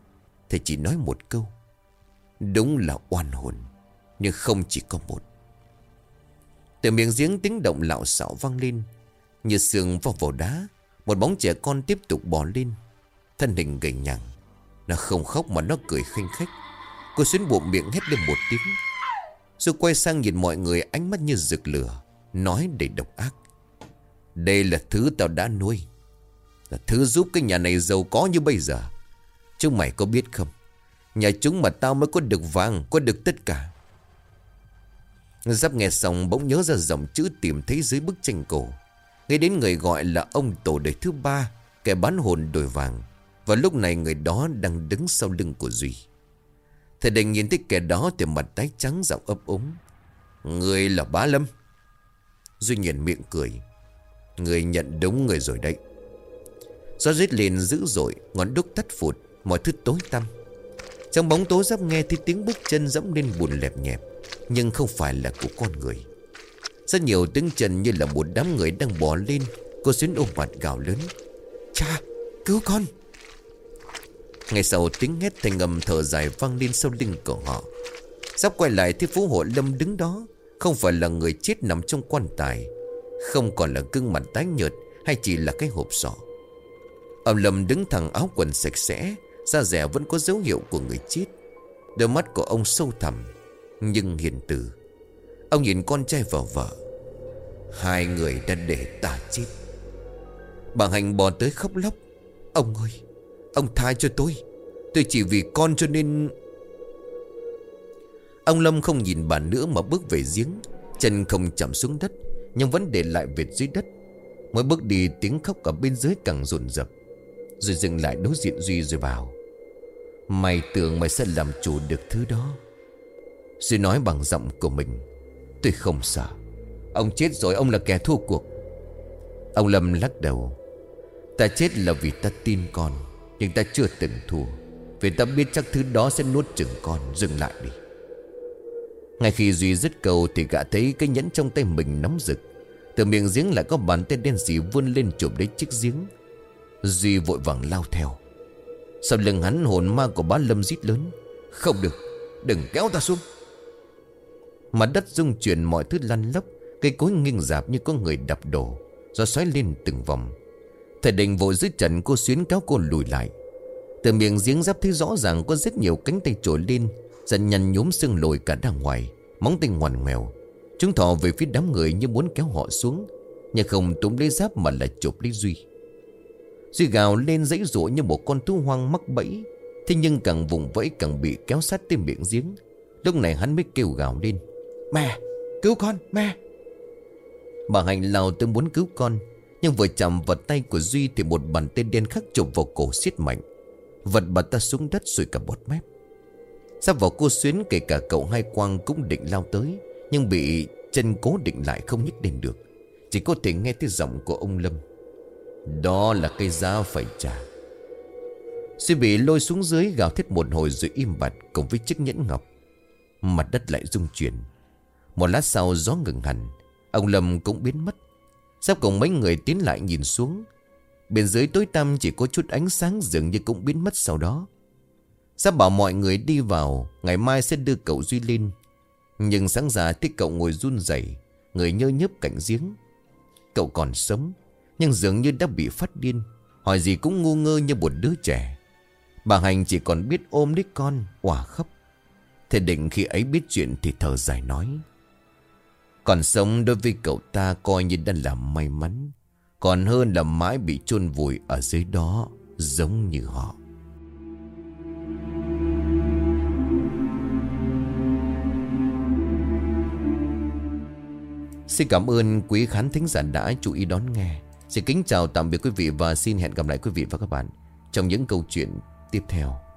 Thầy chỉ nói một câu. Đúng là oan hồn, Nhưng không chỉ có một. Từ miệng giếng tiếng động lạo xạo vang lên như sườn vào vào đá, Một bóng trẻ con tiếp tục bò lên. Thân hình gầy nhằng Nó không khóc mà nó cười khinh khách. Cô xuyến bụng miệng hét lên một tiếng. Rồi quay sang nhìn mọi người ánh mắt như rực lửa, Nói đầy độc ác. Đây là thứ tao đã nuôi, Là thứ giúp cái nhà này giàu có như bây giờ. Chúng mày có biết không? Nhà chúng mà tao mới có được vàng, Có được tất cả. Giáp nghe xong bỗng nhớ ra dòng chữ tìm thấy dưới bức tranh cổ. Nghe đến người gọi là ông tổ đời thứ ba Kẻ bán hồn đổi vàng Và lúc này người đó đang đứng sau lưng của Duy Thầy đành nhìn thấy kẻ đó thì mặt tái trắng giọng ấp úng. Người là bá lâm. Duy nhìn miệng cười. Người nhận đúng người rồi đấy. Gió rít lên dữ dội, ngón đúc tắt phụt, mọi thứ tối tăm. Trong bóng tối giáp nghe thì tiếng bước chân dẫm lên bùn lẹp nhẹp, nhưng không phải là của con người. Rất nhiều tiếng chân như là một đám người đang bò lên, cô xuyến ôm mặt gào lớn. Cha, cứu con! ngày sau tiếng hét thành ngầm thở dài vang lên sau lưng của họ. Sắp quay lại thì phú hộ lâm đứng đó Không phải là người chết nằm trong quan tài Không còn là gương mặt tái nhợt Hay chỉ là cái hộp sọ. Ông Lâm đứng thẳng áo quần sạch sẽ Da rẻ vẫn có dấu hiệu của người chết. Đôi mắt của ông sâu thẳm Nhưng hiền từ. Ông nhìn con trai và vợ. Hai người đã để ta chết. Bà Hành bò tới khóc lóc. Ông ơi, Ông tha cho tôi. Tôi chỉ vì con cho nên Ông Lâm không nhìn bà nữa mà bước về giếng. Chân không chạm xuống đất, Nhưng vẫn để lại vệt dưới đất. Mỗi bước đi, tiếng khóc ở bên dưới càng rộn rập. Rồi dừng lại đối diện Duy rồi bảo, Mày tưởng mày sẽ làm chủ được thứ đó. Duy nói bằng giọng của mình Tôi không sợ. Ông chết rồi, ông là kẻ thua cuộc. Ông Lâm lắc đầu. Ta chết là vì ta tin con, nhưng ta chưa từng thua. Vì ta biết chắc thứ đó sẽ nuốt chừng con, Dừng lại đi. Ngay khi Duy dứt cầu Thì gã thấy cái nhẫn trong tay mình nóng rực. Từ miệng giếng lại có bàn tay đen xì vươn lên chụp lấy chiếc giếng. Duy vội vàng lao theo. Sau lưng hắn, hồn ma của bá lâm rít lớn. Không được, Đừng kéo ta xuống. Mặt đất rung chuyển mọi thứ lăn lóc, Cây cối nghiêng dạp như có người đập đổ Do xoáy lên từng vòng. Thầy Đình vội dưới trần cô xuyến kéo cô lùi lại. Từ miệng giếng giáp thấy rõ ràng có rất nhiều cánh tay trồi lên Dần nhăn nhúm xương lồi cả ra ngoài, Móng tay ngoằn ngoèo. Chúng thọ về phía đám người như muốn kéo họ xuống, Nhưng không túm lấy giáp mà là chụp lấy Duy. Duy gào lên dãy rủa như một con thú hoang mắc bẫy, Thế nhưng càng vùng vẫy càng bị kéo sát tới miệng giếng. Lúc này hắn mới kêu gào lên. Mẹ, cứu con, mẹ. Bà Hạnh lao tới muốn cứu con, Nhưng vừa chạm vào tay của Duy Thì một bàn tay đen khắc chụp vào cổ siết mạnh. Vật bà ta xuống đất rồi cả bọt mép. Sắp vào cô xuyến, kể cả cậu hai quang cũng định lao tới, Nhưng bị chân cố định lại không nhích đến được. Chỉ có thể nghe tiếng giọng của ông Lâm. Đó là cây giá phải trả. Suy bị lôi xuống dưới gào thét một hồi rồi im bặt cùng với chiếc nhẫn ngọc. Mặt đất lại rung chuyển. Một lát sau gió ngừng hẳn, Ông Lâm cũng biến mất. Sắp cùng mấy người tiến lại nhìn xuống. Bên dưới tối tăm chỉ có chút ánh sáng dường như cũng biến mất sau đó. Sắp bảo mọi người đi vào, Ngày mai sẽ đưa cậu Duy lên. Nhưng sáng ra thấy cậu ngồi run rẩy, Người nhơ nhớp cạnh giếng. Cậu còn sống, Nhưng dường như đã bị phát điên. Hỏi gì cũng ngu ngơ như một đứa trẻ. Bà Hành chỉ còn biết ôm đích con Quả khóc. Thế định khi ấy biết chuyện thì thở dài nói. Còn sống đối với cậu ta coi như đã là may mắn. Còn hơn là mãi bị chôn vùi ở dưới đó, Giống như họ. Xin cảm ơn quý khán thính giả đã chú ý đón nghe. Xin kính chào tạm biệt quý vị và xin hẹn gặp lại quý vị và các bạn Trong những câu chuyện tiếp theo.